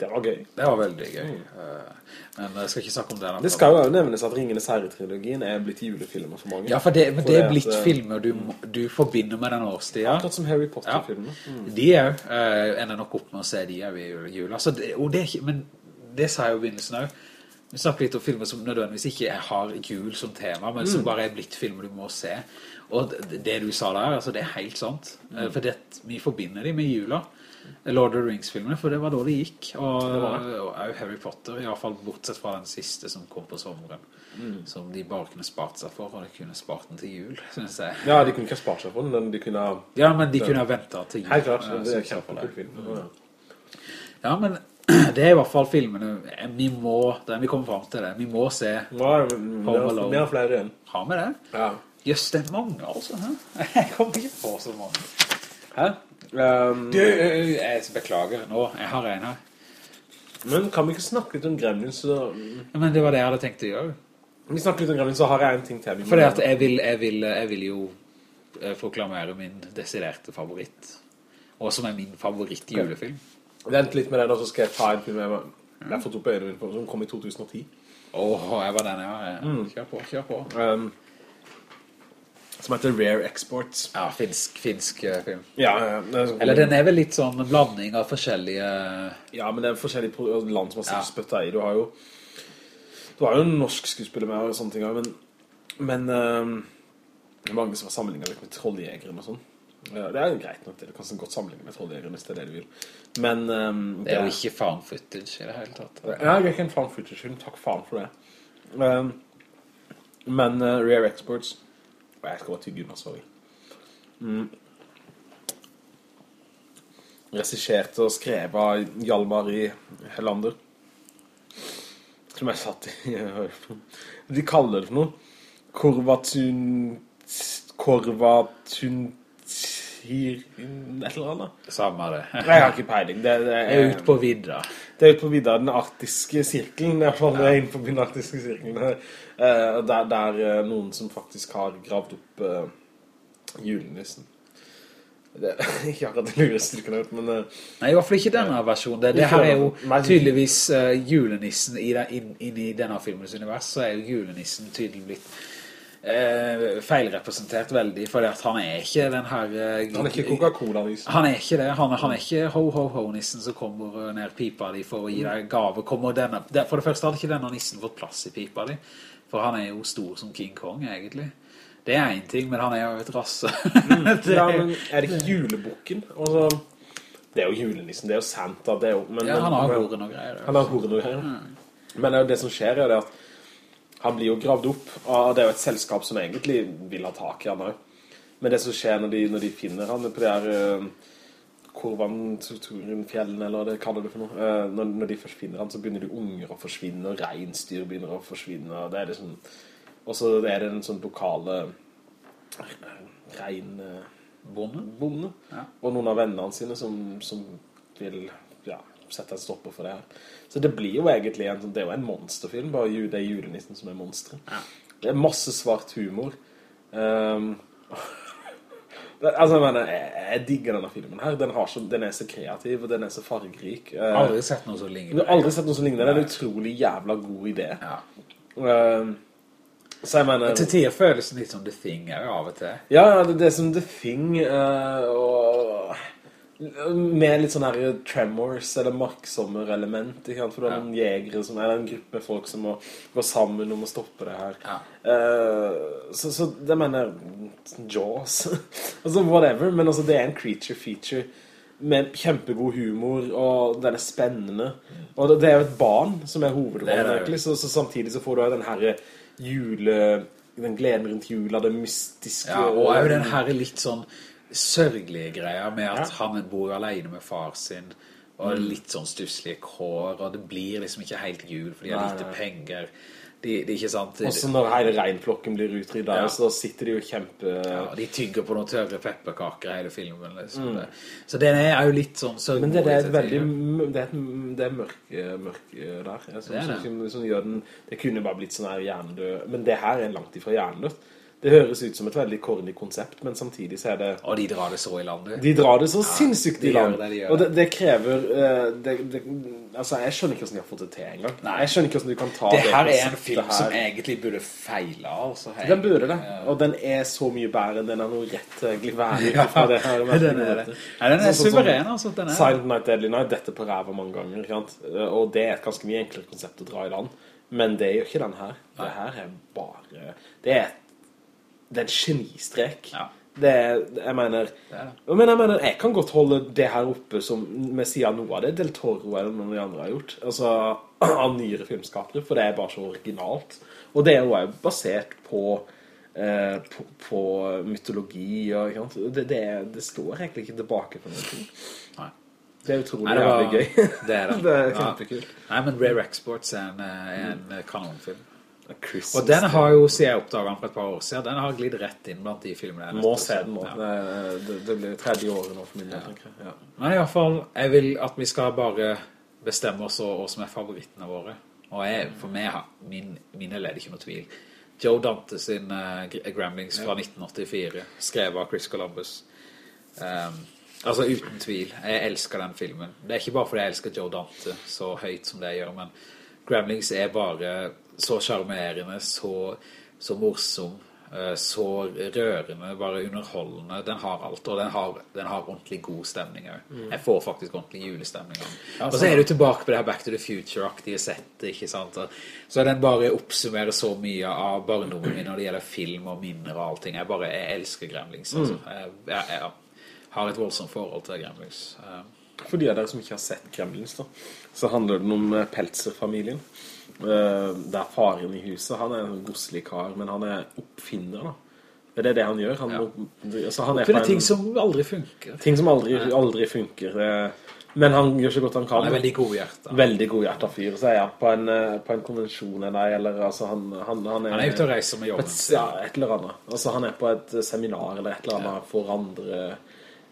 Det var gøy. Det var veldig gøy. Eh, Men jeg skal ikke snakke om det. Det skal jo nevnes at Ringenes Herre-trilogien er blitt julefilmer for mange. Ja, for det, men For det er blitt eh, filmer du, du forbinder med den årstida. Akkurat som Harry Potter-filmer. Mm. De er jo, eh, ender nok opp med å se de er i jul. Altså, det, det ikke, men det sa jeg jo i begynnelsen også. Vi snakker litt om filmer som nødvendigvis ikke har jul som tema, men Mm. som bare er blitt filmer du må se. Og det, du sa der, altså det er helt sant. Mm. For det, vi forbinder de med jula. Lord of the Rings-filmene, for det var da det gikk. Og, og Harry Potter, i hvert fall bortsett fra den siste som kom på sommeren. Mm. Som de bare kunne spart seg for, og de kunne spart den til jul, synes jeg. Ja, de kunne ikke spart seg for den, men de kunne. Ja, men de kunne ha ventet til jul. Helt klart, eh, det er kjempekul film. Ja. Ja, men det er i hvert fall filmene Vi må, det, vi kommer frem til det Vi må se ja, det Home Alone. har flere igjen. Har vi det? Ja. Just det er mange altså hæ? Jeg kommer ikke på så mange Hæ? Um, Du, jeg beklager nå. Jeg har en her. Men kan vi ikke snakke litt om Gremlins? Så... Ja, Men det var det jeg hadde tenkt å gjøre. Vi snakker litt om Gremlins, så har jeg en ting til. For at jeg vil, jeg vil, jeg vil jo proklamere min desiderte favoritt. Og som er min favoritt julefilm. Vent litt med den, og så skal jeg ta en film jeg, jeg har fått opp øynene mine på, som kom i 2010. Åh, jeg var den ja. Kjør på, kjør på. Um, som heter Rare Exports. Ja, finsk, finsk eh, film Ja, ja, sånn- Eller den er vel litt sånn blanding av forskjellige Ja, men det er forskjellige land som har Ja. spøtta i. Du har jo Du har jo en norsk skuespiller med og sånne ting, men men um, det er mange som har sammenlignet litt med Trolljegeren og sånn. Ja, det er jo greit nok, det er kanskje godt sammenlignet med Trolljegeren hvis det er det du vil. Men Um, Det er jo ikke fan footage i det hele tatt. Ja, jeg er ikke en fan footage-film, takk faen for det. Um, men uh, Rare Exports jeg skal bare tygge unna, sorry. Mm. Regissert og skrevet av Hjalmar Hellander. Som jeg satt i De kaller det for noe. Korvatun... Korvatun... Et eller annet. Samme det. Jeg har ikke peiling. Det, det Jeg er ute på vidda. Det er ute på vidda den arktiske sirkelen, i hvert fall det er innenfor den arktiske sirkelen. Eh, der, der eh, noen som faktisk har gravd opp uh, julenissen. Det er ikke akkurat det lureste du kan ha gjort, men Nei, i hvert fall ikke denne versjonen. Det, det her er jo tydeligvis julenissen i den, inn, inn i denne filmens univers, så er jo julenissen tydelig blitt eh, feilrepresentert veldig, fordi at han er ikke den her... eh, han er ikke Coca-Cola-nissen. Han er ikke det. Han han er ikke ho-ho-ho-nissen som kommer eh, ned pipa di for å gi deg gave. Denne, for det første hadde ikke denne nissen fått plass i pipa di, for han er jo stor som King Kong, egentlig. Det er en ting, men han er jo et rasse. Det- Ja, men er det ikke julebukken? Altså, det er jo julenissen, det er jo Santa, det er jo... Men, ja, han har men- horen og greier. Han har horen og greier. Men det, er det som skjer er det at han blir jo gravd opp, og det er jo et selskap som egentlig vil ha tak i han også. Men det som skjer når de, når de finner han på det her uh, Korvanturenfjellene, eller det kaller det for noe, Uh, når, når de først finner han, så begynner de unger å forsvinne, og reinsdyr begynner å forsvinne, og det er liksom... Og så er det en sånn lokale rein... eh, Bonde? bonde. Ja. Og noen av vennene sine som, som vil ja, sette en stopper for det her. Så det blir jo egentlig en, sånn- det er jo en monsterfilm, bare det er julenissen som er monstret. Ja. Det er masse svart humor. Um, Altså, jeg mener, jeg, jeg digger denne filmen her. Den, har så, den er så kreativ, og den er så fargerik. Uh, Aldri sett noe som Du har aldri sett noe som ligner. Det er en utrolig jævla god idé. Ja. Um, så jeg mener... Til tider føles det litt som The Thing er jo av og til. Ja, ja, det, det er som The Thing, uh, og med litt sånn her tremors eller sant? For det er noen jegere som er en gruppe med folk som må gå sammen om å stoppe det her. Ja. Uh, så, så det mener Jaws. altså whatever, men altså det er en creature feature med kjempegod humor, og den er spennende. Og det, er jo et barn som er hovedrollen, egentlig, så, så samtidig så får du den her jule... Den gleden rundt jula, det mystiske... Ja, og er jo den her litt sånn sørgelige greier med at Ja. han bor alene med far sin, og litt sånn stusslige kår, og det blir liksom ikke helt jul, for de har lite penger. De, det er ikke sant? Også når hele regnflokken blir utrydda Ja. så sitter de jo kjempe... Ja, de tygger på noen tørre pepperkaker hele filmen. Liksom. mm. Så den er jo litt sånn sørgmodig. Mm. Men det, det er et veldig... Det er, et, det er mørke, mørke der. Jeg synes, Det er det. Som, som gjør den... Det kunne bare blitt sånn her hjernedød. Men det her er langt ifra hjernedød. Det høres ut som et veldig kornig konsept, men samtidig så er det... Og de drar det så i landet. De drar det så sinnssykt de i landet. det, de og det, det krever... eh, det, altså, jeg skjønner ikke hvordan de har fått det til en gang. Nei. Jeg skjønner ikke hvordan du kan ta Det Det her er en film her. som egentlig burde feile, altså. hei. Den burde det, Ja. og den er så mye bære. den har noe rett til egentlig være ut fra det her. den er det. Ja, den er Sånn suveren, altså. Den er. Silent Night, Deadly Night, dette på ræva mange ganger, ikke sant? Og det er et ganske mye enklere konsept å dra i land. Men det gjør ikke den her. Det her er bare... Det er, det er en genistrek. Ja. Det er, jeg mener... Det er det. Men jeg mener, jeg kan godt holde det her oppe som siden av noe av det Del Toro eller noen av de andre har gjort. Altså, av nyere filmskapere, for det er bare så originalt. Og det er jo basert på, eh, på, på mytologi, og. Det, det, det står egentlig ikke tilbake for noe. Nei. Det er utrolig Nei, det var- jævlig gøy. Det er det. det er Ja. Nei, men Rare Exports er en, eh, en kanonfilm. Og den har jo, siden jeg oppdaget den for et par år siden, den har glidd rett inn blant de filmene Må se den nå. Ja. Det, det, blir tredje året nå for min del, jeg. Ja. Men i hvert fall, jeg vil at vi skal bare bestemme oss hva som er favorittene våre. Og jeg, for meg, min, mine leder er ikke noe tvil. Joe Dante sin uh, Gremlings fra 1984, skrevet av Chris Columbus. Um, altså uten tvil, jeg elsker den filmen. Det er ikke bare fordi jeg elsker Joe Dante så høyt som det jeg gjør, men Gremlings er bare så charmerende, så, så morsom, eh, så rørende, bare underholdende. Den har alt, og den har, den har ordentlig god stemning. også. Jeg får faktisk ordentlig julestemning. og så er du tilbake på det her Back to the Future-aktige settet, ikke sant? Så den bare oppsummerer så mye av barndommen min når det gjelder film og minner og allting. Jeg bare, jeg elsker Gremlings. Altså. Jeg, jeg, jeg har et voldsomt forhold til Gremlings. Eh, For de av dere som ikke har sett Gremlins da, så handler den om eh, Peltzer-familien. Eh, er faren i huset, han er en gosselig kar, men han er oppfinner da. Det er det han gjør. Han, Ja. altså, han er For det er en, ting som aldri funker. ting som aldri, aldri funker. Men han gjør så godt han kan. Han er veldig god hjerte. Veldig god hjertet fyr, så er han på en, eh, på en konvensjon eller, eller altså han, han, han, er, Han er ute og reiser med jobben. et, ja, et eller annet. Altså han er på et eh, seminar eller et eller annet for andre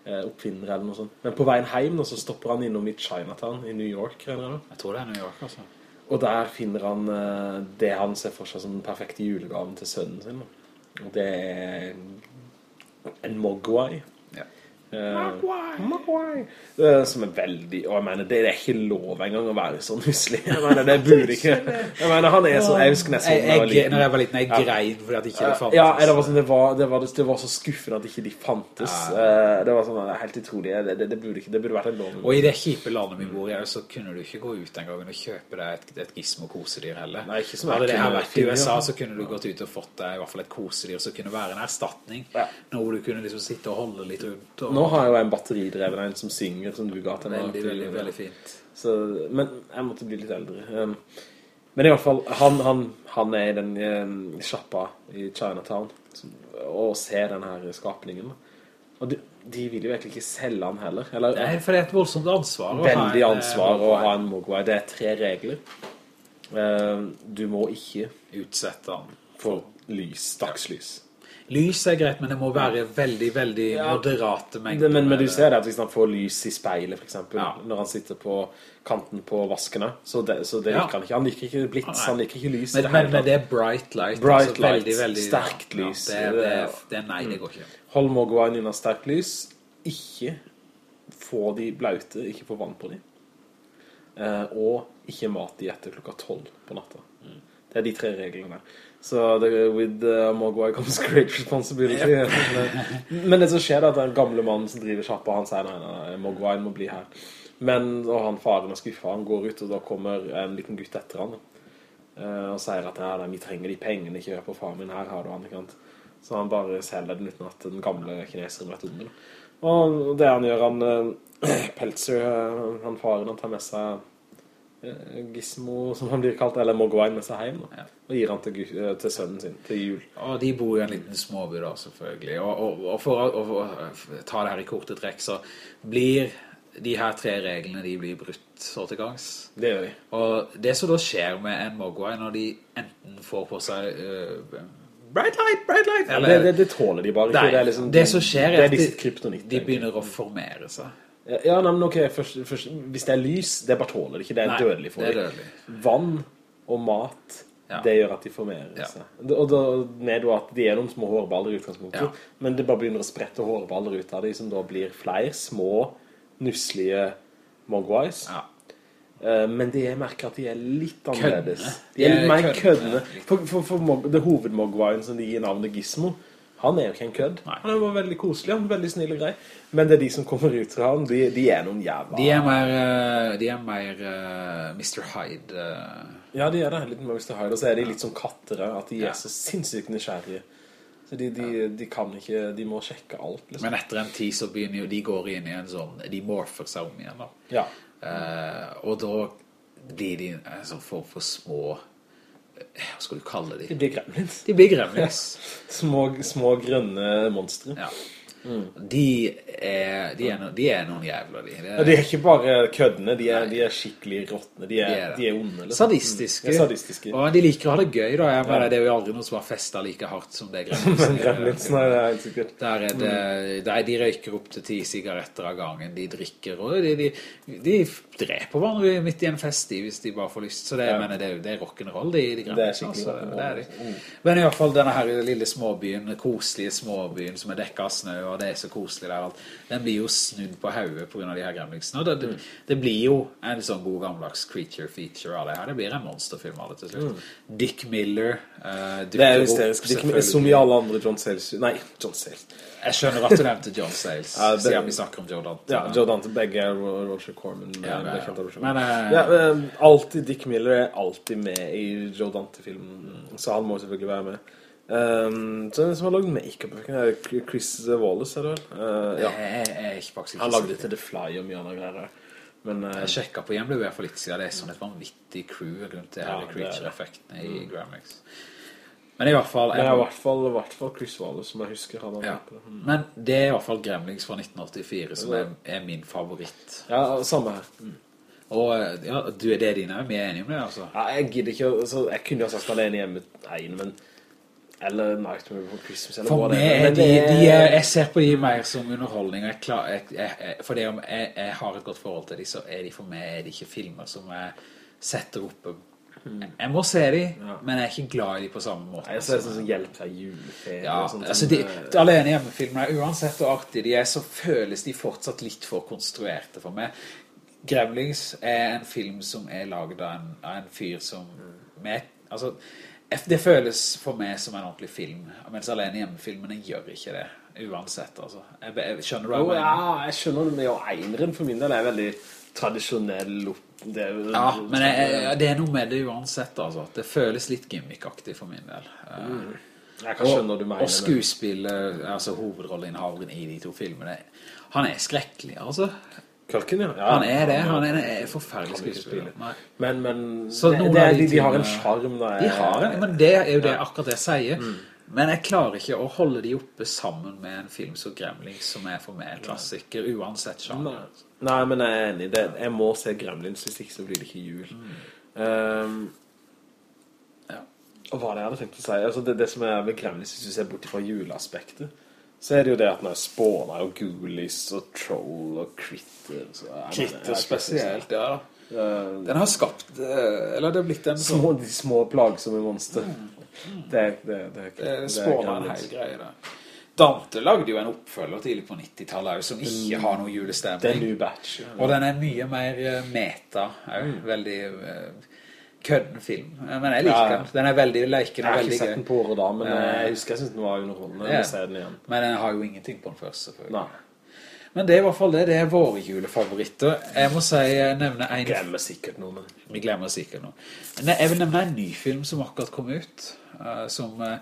oppfinner oppfinnere eller noe sånt. Men på veien hjem så stopper han innom i Chinatown i New York. Jeg tror det er New York, altså. Og der finner han eh, det han ser for seg som den perfekte julegaven til sønnen sin. Og det er en mogwai. Eh, Mogwai. Eh, Som er veldig Og jeg mener, det er ikke lov engang å være sånn huslig. Jeg mener, det burde ikke Jeg mener, han er så Jeg husker nesten Jeg, jeg når jeg var liten, jeg grein fordi at ikke det fantes. Ja, det var, sånn, det, var, det, var, det var så skuffende at ikke de fantes. Uh, Det var sånn, det er helt utrolig. Det, det, det, burde, ikke, det burde vært en lov. Og i det kjipe landet vi bor i, så kunne du ikke gå ut en gang og kjøpe deg et, et gizmo-kosedyr heller. Nei, ikke som Hadde jeg det her vært i USA, så kunne du gått ut og fått deg i hvert fall et kosedyr som kunne være en erstatning. Ja. Noe du kunne liksom sitte og holde litt rundt. Og Nå har jeg jo en batteridreven en som synger, som du ga til meg. veldig, veldig, veldig fint. Så, men jeg måtte bli litt eldre. Um, men i hvert fall, han, han, han er i den um, sjappa i Chinatown som- og ser denne her skapningen. Og de, de vil jo egentlig ikke selge han heller. Eller, Nei, for det er et voldsomt ansvar. veldig eh, ansvar å ha en mogwai. Det er tre regler. Um, du må ikke Utsette han. for lys, dagslys. Lys er greit, men det må være veldig, veldig Ja. moderate mengder. Men, men du ser det at hvis han får lys i speilet, for eksempel, Ja. når han sitter på kanten på vaskene, så det, så det Ja. liker han ikke. Han liker ikke blitz, han liker ikke lys. Men, men, men det er bright light. Bright altså, light, veldig, veldig, sterkt lys. Det, det, det nei, det går ikke. Hold Gwain under sterkt lys. Ikke få de blaute, ikke få vann på de. Eh, og ikke mat de etter klokka 12 på natta. Det er de tre reglene der. Så det, with uh, Mogwai comes great responsibility. men, men det som skjer er at den gamle mannen som driver kjappa, han sier nei, nei, Mogwai må bli her. Men og han faren er skuffa, han går ut, og da kommer en liten gutt etter han. Uh, og sier at ja, nei, vi trenger de pengene, ikke hør på faren min, her har du han, ikke sant? Så han bare selger den uten at den gamle kineseren vet om det. Og det han gjør, han uh, pelser eh, han faren, han tar med seg eh, Gizmo, som han blir kalt, eller Mogwai med seg hjem, da. Ja. Og gir han til, eh, til sønnen sin, til jul. Og de bor i en liten småby da, selvfølgelig. Og, og, og for å og, ta det her i korte trekk, så blir de her tre reglene, de blir brutt så til gangs. Det gjør de. Og det som da skjer med en Mogwai når de enten får på seg Uh, bright light, bright light, eller... det, det, det tåler de bare ikke. Nei, det, er liksom, det som skjer er at de de, begynner å formere seg. Ja, nei, men ok, først, først, hvis det er lys, det bare tåler det ikke, det er Nei, dødelig for det dem. Vann og mat, Ja. det gjør at de formerer Ja. seg. Og da, med jo at de er noen små hårballer i utgangspunktet, Ja. men det bare begynner å sprette hårballer ut av de, som da blir flere små, nusselige mogwais. Ja. Eh, men det jeg merker at de er litt annerledes. Kødne. De er litt er mer køddende. For, for, for mog, det hovedmogwaien som de gir navnet Gizmo, han er jo ikke en kødd. Nei. Han jo veldig koselig, han er veldig snill og grei. Men det er de som kommer ut fra han, de, de er noen jævla... De er mer, øh, de er mer uh, Mr. Hyde. øh. Ja, de er det. Litt Mr. Hyde. Og så er de litt som kattere, at de er så sinnssykt nysgjerrige. Så de, de, de kan ikke, de må sjekke alt, liksom. Men etter en tid så begynner jo, de går inn i en sånn, de morfer seg om igjen da. Ja. Eh, og da blir de en sånn form for små, eh, hva skal du kalle de? De blir gremlins. De blir gremlins. Små, små grønne monstre. Ja. De, er, de, er no, de er noen jævler, de. Det Ja, de er ikke bare køddene, de er, de er skikkelig råttene. De er, De er de er onde, liksom. Sadistiske. Mm. Sadistiske. Og de liker å ha det gøy, da. Jeg mener, Det er jo aldri noen som har festet like hardt som det gremlins. Nei, det er helt sikkert. Der er det, der de røyker opp til 10 sigaretter av gangen, de drikker, og de, de, dreper hverandre midt i en fest de, hvis de bare får lyst. Så det, Ja. mener, det, er- det er rock'n'roll, de, de Det er skikkelig altså. Det er de. Men i hvert fall denne her lille småbyen, koselige småbyen som er dekket av snø, og det er så koselig der alt, den blir jo snudd på hauet på grunn av de her gremlingsene. Det, det, det blir jo en sånn god gammeldags creature feature av det her. Det blir en monsterfilm av det til slutt. Dick Miller uh, Det er hysterisk. Er som i alle andre John Sayles... Nei, John Sayles. Jeg skjønner at du nevnte John Sayles, Ja, det- siden vi snakker om Joe Dante. Ja, Joe Dante, begge er Roger Corman. Ja, ja, det av Roger Men, eh, ja, eh, alltid Dick Miller er alltid med i Joe Dante-filmen, så han må selvfølgelig være med. Um, så den som har laget make-up er Chris Wallace, er det vel? Uh, ja. Jeg, jeg, jeg er Han lagde til The Fly og mye andre greier. Men uh, Jeg sjekket på IMDb for litt siden, det er sånn et vanvittig crew rundt det Ja, her er creature-effektene i Grammix. Men i hvert fall... det er i hvert fall, i hvert fall Chris Wallace som jeg husker han ja. Mm. Men det er i hvert fall Gremlings fra 1984 som er, er min favoritt. Ja, samme her. Og ja, du er det dine, vi er enige om det altså. Ja, jeg gidder ikke, altså, jeg kunne jo sagt alene hjemme en, men eller Nightmare Before Christmas eller For meg de, de jeg ser på de mer som underholdning. Jeg, klar, jeg, jeg, for det om jeg, har et godt forhold til de så er de for meg er de ikke filmer som jeg setter opp. Jeg må se de, men jeg er ikke glad i de på samme måte. Jeg ser det sånn som hjelp til juleferie Ja, altså som, de, eh, de alene hjemmefilmer, uansett hvor artig. De er, så føles de fortsatt litt for konstruerte for meg. Gremlings er en film som er laget av en, av en fyr som, med, altså, det føles for meg som en ordentlig film, mens alene hjemmefilmene gjør ikke det, uansett, altså. Jeg, jeg skjønner du hva jeg mener? ja, jeg skjønner det for min del er veldig tradisjonell opp- det, er Ja, men jeg, jeg, det er noe med det uansett, altså. Det føles litt gimmickaktig for min del. Mm. Jeg kan skjønne hva du mener Og skuespillet, altså hovedrolleinnehaveren i de to filmene, han er skrekkelig, altså. Kulken, ja. ja. Han er det, han er en forferdelig skuespiller. Men, men Så det, det er, de de, har en charm. De har en, men det er jo det akkurat det jeg sier. Mm. Men jeg klarer ikke å holde de oppe sammen med en film som Gremlings, som er for meg en klassiker, uansett Nei. Nei, men jeg er enig. Det, jeg må se Gremlins, hvis ikke så blir det ikke jul. Mm. Um, Ja. Og hva det jeg hadde tenkt å si altså det, det som er med Gremlins Hvis du ser bort fra juleaspektet Så er det jo det at når er spånet Og ghoulies og troll og critter så, er Critter spesielt, ja da. Uh, Den har skapt, eh, eller det har blitt en små, De små plagsomme monster Det, det, det, det, det spåner en hel greie der. Dante lagde jo en oppfølger tidlig på 90-tallet som ikke har noe julestemning. Det er New Batch. Ja. Og den er mye mer meta, meta, mm. veldig uh, kødden film. Men jeg liker den. Den er veldig leken og veldig gøy. Jeg har ikke sett den på året da, men jeg husker jeg synes den var underholdende. Ja. Den igjen. Men den har jo ingenting på den først, selvfølgelig. Nei. Men det er i hvert fall det. Det er våre julefavoritter. Jeg må si, jeg nevne en... Vi glemmer sikkert noe. Men... Vi glemmer sikkert noe. Jeg vil nevne en ny film som akkurat kom ut, uh, som... Uh,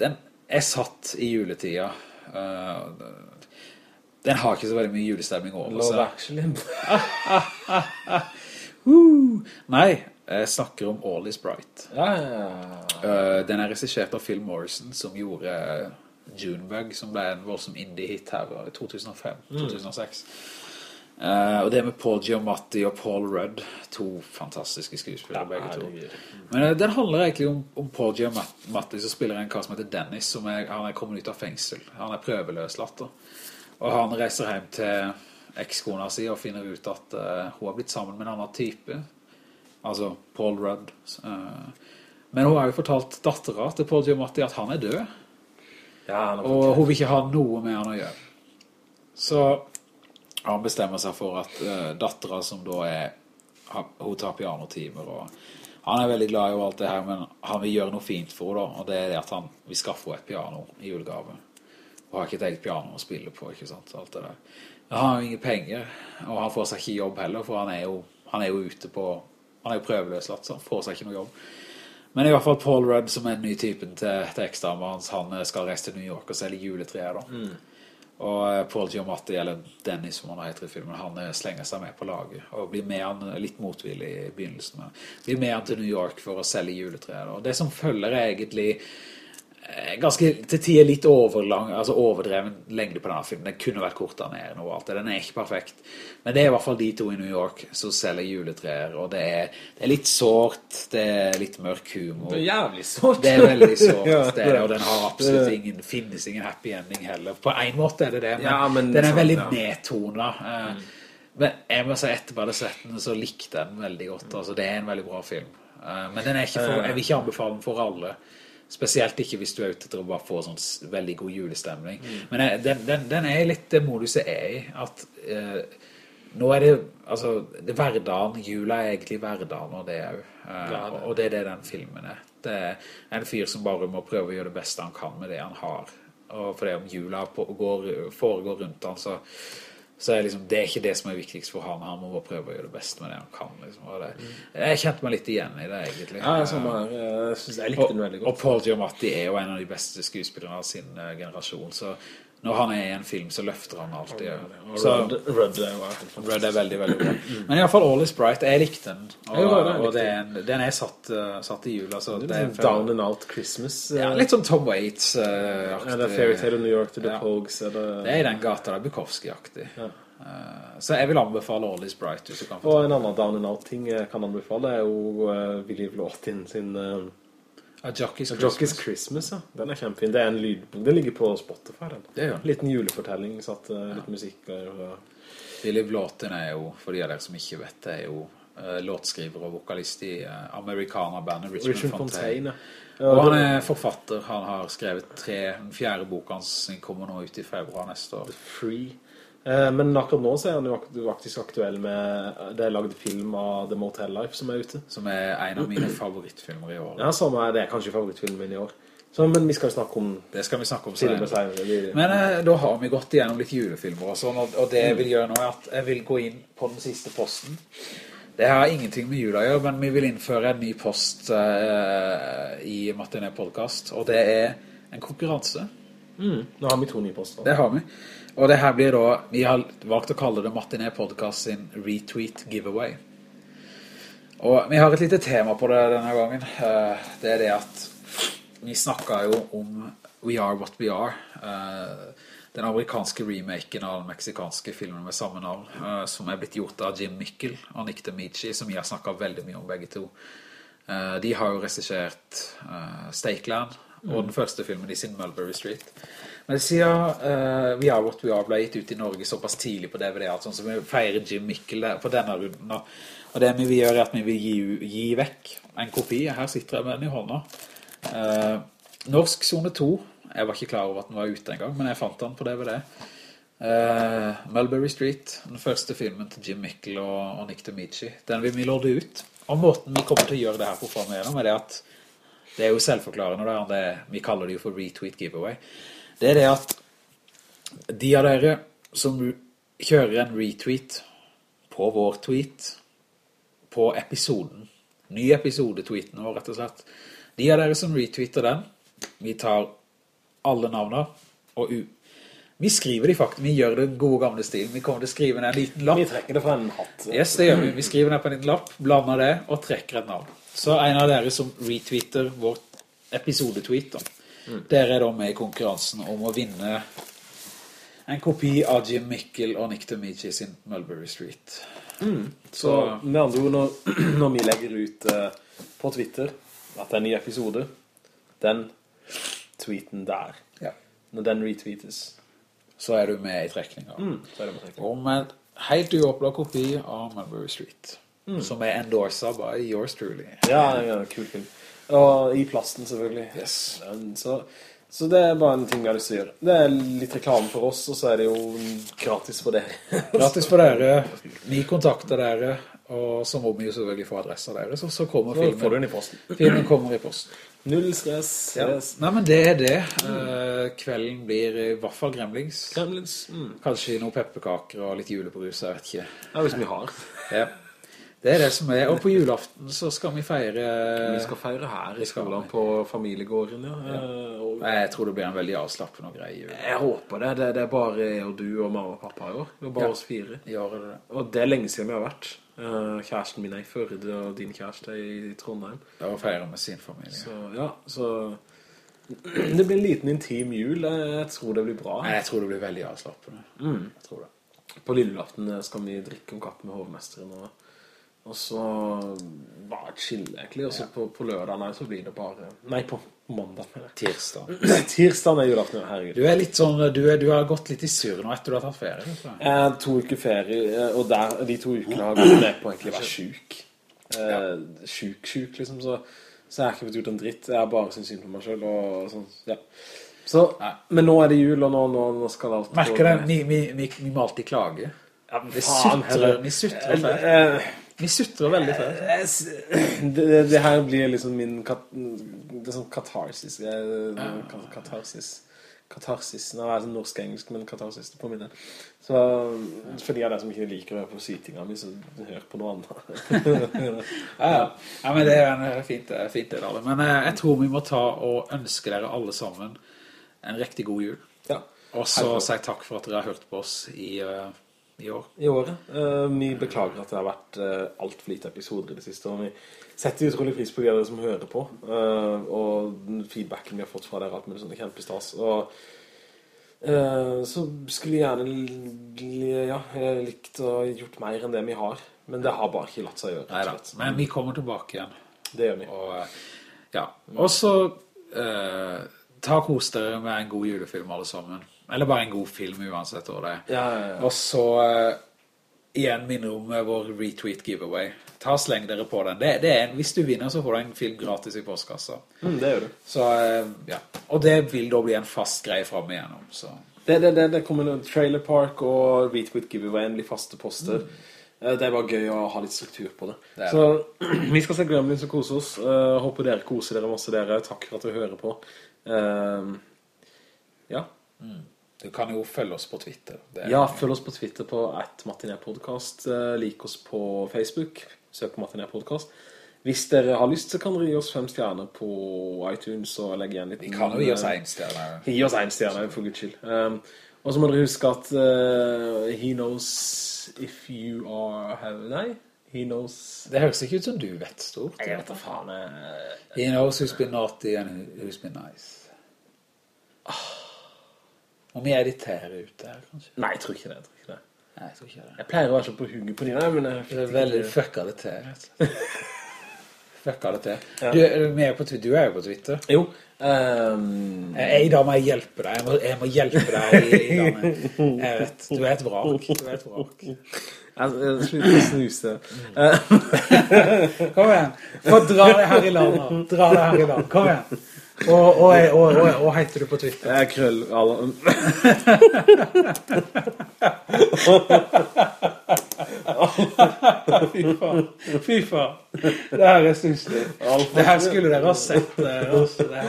den er satt i juletida. Den har ikke så veldig mye julestemning over seg. Love Actually. nei, jeg snakker om All is Bright. Ja, ja, ja. Uh, den er resisjert av Phil Morrison, som gjorde Junebug, som ble en voldsom indie-hit her i 2005-2006. Mm. Uh, og det med Paul Giamatti og Paul Rudd To fantastiske skuespillere begge to Men uh, den handler egentlig om, om Paul Giamatti Som spiller en kar som heter Dennis som er, Han er kommet ut av fengsel Han er prøveløslatt Og han reiser hjem til ekskona si Og finner ut at uh, hun har blitt sammen med en annen type Altså Paul Rudd Men hun har jo fortalt datteren til Paul Giamatti At han er død. Ja, han Og hun vil ikke ha noe med han å gjøre. Så han bestemmer seg for at uh, datteren som da er hun tar pianotimer og han er veldig glad i alt det her men han vil gjøre noe fint for henne da, og det er det at han vil skaffe henne et piano i julegave. Og har ikke et eget piano å spille på ikke sant, alt det der. Men han har jo ingen penger og han får seg ikke jobb heller for han er jo, han er jo ute på han er jo prøveløslatt så han får seg ikke noe jobb men i hvert fall Paul Rudd som er den nye typen til, til ekstrama hans, han skal reise til New York og selge juletreet da mm. Og eh, Paul Giamatti, eller Dennis som han heter i filmen, han eh, slenger seg med på laget og blir med han eh, litt motvillig i begynnelsen. Blir med han til New York for å selge juletreet. da. det som følger er egentlig ganske til tider litt overlang, altså overdreven lengde på denne filmen. Den kunne vært kortere ned og alt det. Den er ikke perfekt. Men det er i hvert fall de to i New York som selger juletreer, og det er, det er litt sårt, det er litt mørk humor. Det er jævlig sårt. Det er veldig sårt, ja, det er, og den har absolutt ingen, finnes ingen happy ending heller. På en måte er det det, men, ja, men den er veldig ja. nedtonet. Eh, mm. Men jeg må si etterpå bare settene så likte jeg den veldig godt. Altså, det er en veldig bra film. Eh, men den er ikke for, jeg vil ikke anbefale den for alle. Spesielt ikke hvis du er ute til å bare få sånn veldig god julestemning. Mm. Men eh, den, den, den, er litt det moduset er i, at eh, nå er det, altså, det er hverdagen, jula er egentlig hverdagen, og det er jo, eh, ja, og det er det den filmen er. Det er en fyr som bare må prøve å gjøre det beste han kan med det han har. Og for det om jula på, går, foregår rundt han, så så er liksom, det er ikke det som er viktigst for han. Han må bare prøve å gjøre det beste med det han kan. Liksom. Det, jeg kjente meg litt igjen i det, egentlig. Ja, sånn er, jeg, synes jeg likte den veldig godt. Og Paul Giamatti er jo en av de beste skuespillerne av sin uh, generasjon, så når han er i en film så løfter han alltid ja, ja. Så, Rudd, Rudd, er veldig, veldig bra. Men i hvert fall All is Bright, jeg likte den. Og, og den, den, er satt, uh, satt i jul altså, det er sånn Down and Out Christmas uh, ja, Litt som Tom Waits uh, Er Fairy Tale of New York to the Pogues? Det... det... er i den gata der Bukowski-aktig. Så jeg vil anbefale All is Bright Og en annen Down and Out ting jeg kan anbefale er jo uh, Willy Vlåtin sin A Jockey's A Jockey's Christmas. ja. Den er kjempefin. Det er en lydbok. Den ligger på Spotify, den. Det ja. Liten julefortelling, satt uh, litt musikk. Og... Philip Låten er jo, for de av dere som ikke vet det, er jo uh, låtskriver og vokalist i uh, Americana-bandet Richmond, Richmond Fontaine. Fontaine. og han er forfatter. Han har skrevet tre, den fjerde boken hans kommer nå ut i februar neste år. The Free. Eh, men akkurat nå så er han jo faktisk aktuell med Det er laget film av The Motel Life som er ute. Som er en av mine favorittfilmer i år. Ja, som er, det er kanskje favorittfilmen min i år. Så, Men vi skal snakke om Det skal vi snakke om senere. Men eh, da har vi gått igjennom litt julefilmer og sånn Og, og det jeg vil gjøre nå er at jeg vil gå inn på den siste posten. Det har ingenting med jula å gjøre Men vi vil innføre en ny post eh, I Martinet Podcast Og det er en konkurranse. Mm, Nå har vi to nye poster. Det har vi og det her blir da, vi har valgt å kalle det Martiné Podcast sin Retweet Giveaway. Og vi har et lite tema på det denne gangen. Eh, det er det at vi snakket jo om We Are What We Are. Eh, den amerikanske remaken av den meksikanske filmen med samme navn, eh, som er blitt gjort av Jim Mikkel og Nick DeMichi, som vi har snakket veldig mye om begge to. De har jo regissert uh, Stakeland og den første filmen i sin Mulberry Street. Men siden uh, We Are What We Are ble gitt ut i Norge såpass tidlig på DVD, altså, så vi feirer Jim Mikkel på denne runden. Og, og det vi vil gjøre er at vi vil gi, gi vekk en kopi. Her sitter jeg med den i hånda. Uh, Norsk Zone 2. Jeg var ikke klar over at den var ute en gang, men jeg fant den på DVD. Uh, Mulberry Street, den første filmen til Jim Mikkel og, og Nick DeMichi. Den vil vi låde ut. Og måten vi kommer til å gjøre det her på framover, er det at det er jo selvforklarende, det, vi kaller det jo for retweet giveaway. Det er det at de av dere som kjører en retweet på vår tweet, på episoden, ny episode-tweeten vår rett og slett, de av dere som retweeter den, vi tar alle navnene, og vi skriver de faktisk, vi gjør det gode gamle stilen, vi kommer til å skrive ned en liten lapp. Vi trekker det fra en hatt. Yes, det gjør vi. Vi skriver ned på en liten lapp, blander det, og trekker et navn. Så en av dere som retweeter vårt episode-tweet, mm. dere er da med i konkurransen om å vinne en kopi av Jim Mikkel og Nick Demici sin Mulberry Street. Mm. Så, Så med andre ord, når, når vi legger ut uh, på Twitter at det er en ny episode, den tweeten der, ja. når den retweetes, så er du med i trekninga. Mm. Og med helt uopplå kopi av Mulberry Street. Mm. Som er endorset by yours truly. Ja, ja kul film. Og i plasten selvfølgelig. Yes. Så, så, det er bare en ting jeg har lyst til å gjøre. Det er litt reklame for oss, og så er det jo gratis for dere. gratis for dere. Vi kontakter dere, og så må vi jo selvfølgelig få adresser dere, så, så kommer filmen. får du den i posten. Filmen kommer i posten. Null stress. Ja. Nei, men det er det. Mm. Kvelden blir i hvert fall gremlings. Gremlings. Mm. Kanskje noen pepperkaker og litt julebrus, jeg vet ikke. Ja, hvis vi har. ja. Det er det som er, og på julaften så skal vi feire... Vi skal feire her i skolen på familiegården, ja. ja. Og... Jeg tror det blir en veldig avslappende og grei jul. Jeg håper det. det. det. er bare jeg og du og mamma og pappa i år. Det er bare ja. oss fire. Ja, det. Og det er lenge siden vi har vært. Uh, kjæresten min er i Førde, og din kjæreste er i Trondheim. Ja, og feirer med sin familie. Så, ja, så... Det blir en liten intim jul. Jeg tror det blir bra. Jeg tror det blir veldig avslappende. Mm. Jeg tror det. På lillelaften skal vi drikke om kappen med hovmesteren og og så bare chill egentlig, og så på, på lørdag nei, så blir det bare, nei på mandag. Tirsdag. Tirsdag er julaften, herregud. Du er litt sånn, du, er, du har gått litt i sur nå etter du har tatt ferie. Eh, to uker ferie, eh, og der, de to ukene har gått med på egentlig å være syk. Eh. Syk, syk liksom, så, så jeg har ikke fått gjort en dritt. Jeg har bare synes synd på meg selv, og sånn, ja. Så, men nå er det jul, og nå, nå, nå skal alt Merker det, vi, vi, vi, vi må alltid klage. Ja, vi sutrer, vi sutrer. Eh, vi sutrer veldig før. Det, det, her blir liksom min kat, det er sånn katarsis. Katarsis. Katarsis. Nå er det sånn norsk-engelsk, men katarsis på minne. Så for de av dere som ikke liker å høre på sytinga mi, så hør på noe annet. ja, ja. ja, men det er en fint, fint del av det, Men eh, jeg tror vi må ta og ønske dere alle sammen en riktig god jul. Ja. Og så sier takk for at dere har hørt på oss i... Uh, i år. I året. Uh, vi beklager at det har vært uh, alt for lite episoder i det siste, og vi setter utrolig pris på de som hører på, uh, og den feedbacken vi har fått fra dere, alt med sånne kjempestas. Og uh, så skulle jeg gjerne ja, likt å gjort mer enn det vi har, men det har bare ikke latt seg gjøre. Neida, men vi kommer tilbake igjen. Det gjør vi. Og, ja. og så ta kos dere med en god julefilm alle sammen. Eller bare en god film uansett det er. Ja, ja, ja. Og så uh, igjen minner om vår retweet giveaway. Ta og sleng dere på den. Det, det en, hvis du vinner så får du en film gratis i postkassa. Mm, det gjør du. Så, uh, ja. Og det vil da bli en fast greie frem igjennom. Så. Det, det, det, det kommer noen Trailer Park og retweet giveaway, en faste poster. Mm. Det er bare gøy å ha litt struktur på det. det så vi skal se Gremlins og kose oss. Uh, håper dere koser dere masse dere. Takk for at dere hører på. Uh, ja. Mm. Du kan jo følge oss på Twitter. ja, følg oss på Twitter på at. Eh, lik oss på Facebook. Søk på matinepodcast. Hvis dere har lyst, så kan dere gi oss fem stjerner på iTunes og legge igjen litt... Vi kan jo gi oss en stjerne. Gi oss en stjerne, for guds skyld. Um, og så må dere huske at uh, he knows if you are... Have, nei? He knows... Det høres ikke ut som du vet stort. Jeg vet da faen. He knows who's been naughty and who's been nice. Ah. Om vi irriterer det her, kanskje? Nei, jeg tror ikke det. Jeg, tror ikke det. Nei, jeg tror ikke det. Jeg pleier å være så på hugget på dine, men jeg det er veldig fucka det til, fucka det til. Ja. Du, er med på Du er jo på Twitter. Jo. Um... Jeg, I dag må jeg hjelpe deg. Jeg må, jeg må hjelpe deg i, i dag. Jeg vet. Du er et vrak. Du er et vrak. jeg, jeg slutter å snuse. Eh, Kom igjen. Få dra deg her i land nå. Dra deg her i land. Kom igjen. Og, og, og, og, heter du på Twitter? jeg er krøll. Allan. Fy faen. Fy faen. Det her er stusslig. Det her skulle dere ha sett. eh, altså, det.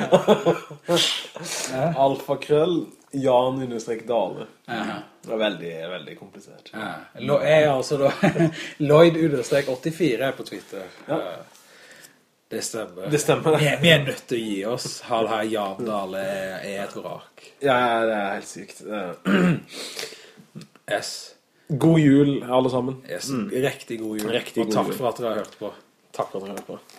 Alfakrøll, Jan understrek Dale. Det var veldig, veldig komplisert. Ja. Jeg er altså da Lloyd-84 er på Twitter. Ja. Det stemmer. Det stemmer. Vi, vi er nødt til å gi oss. Hal her Javdal er, er et vrak. Ja, det er helt sykt. Yes. God jul, alle sammen. yes. Riktig god jul. Riktig Og god takk jul. for at dere har hørt på. Takk for at dere har hørt på.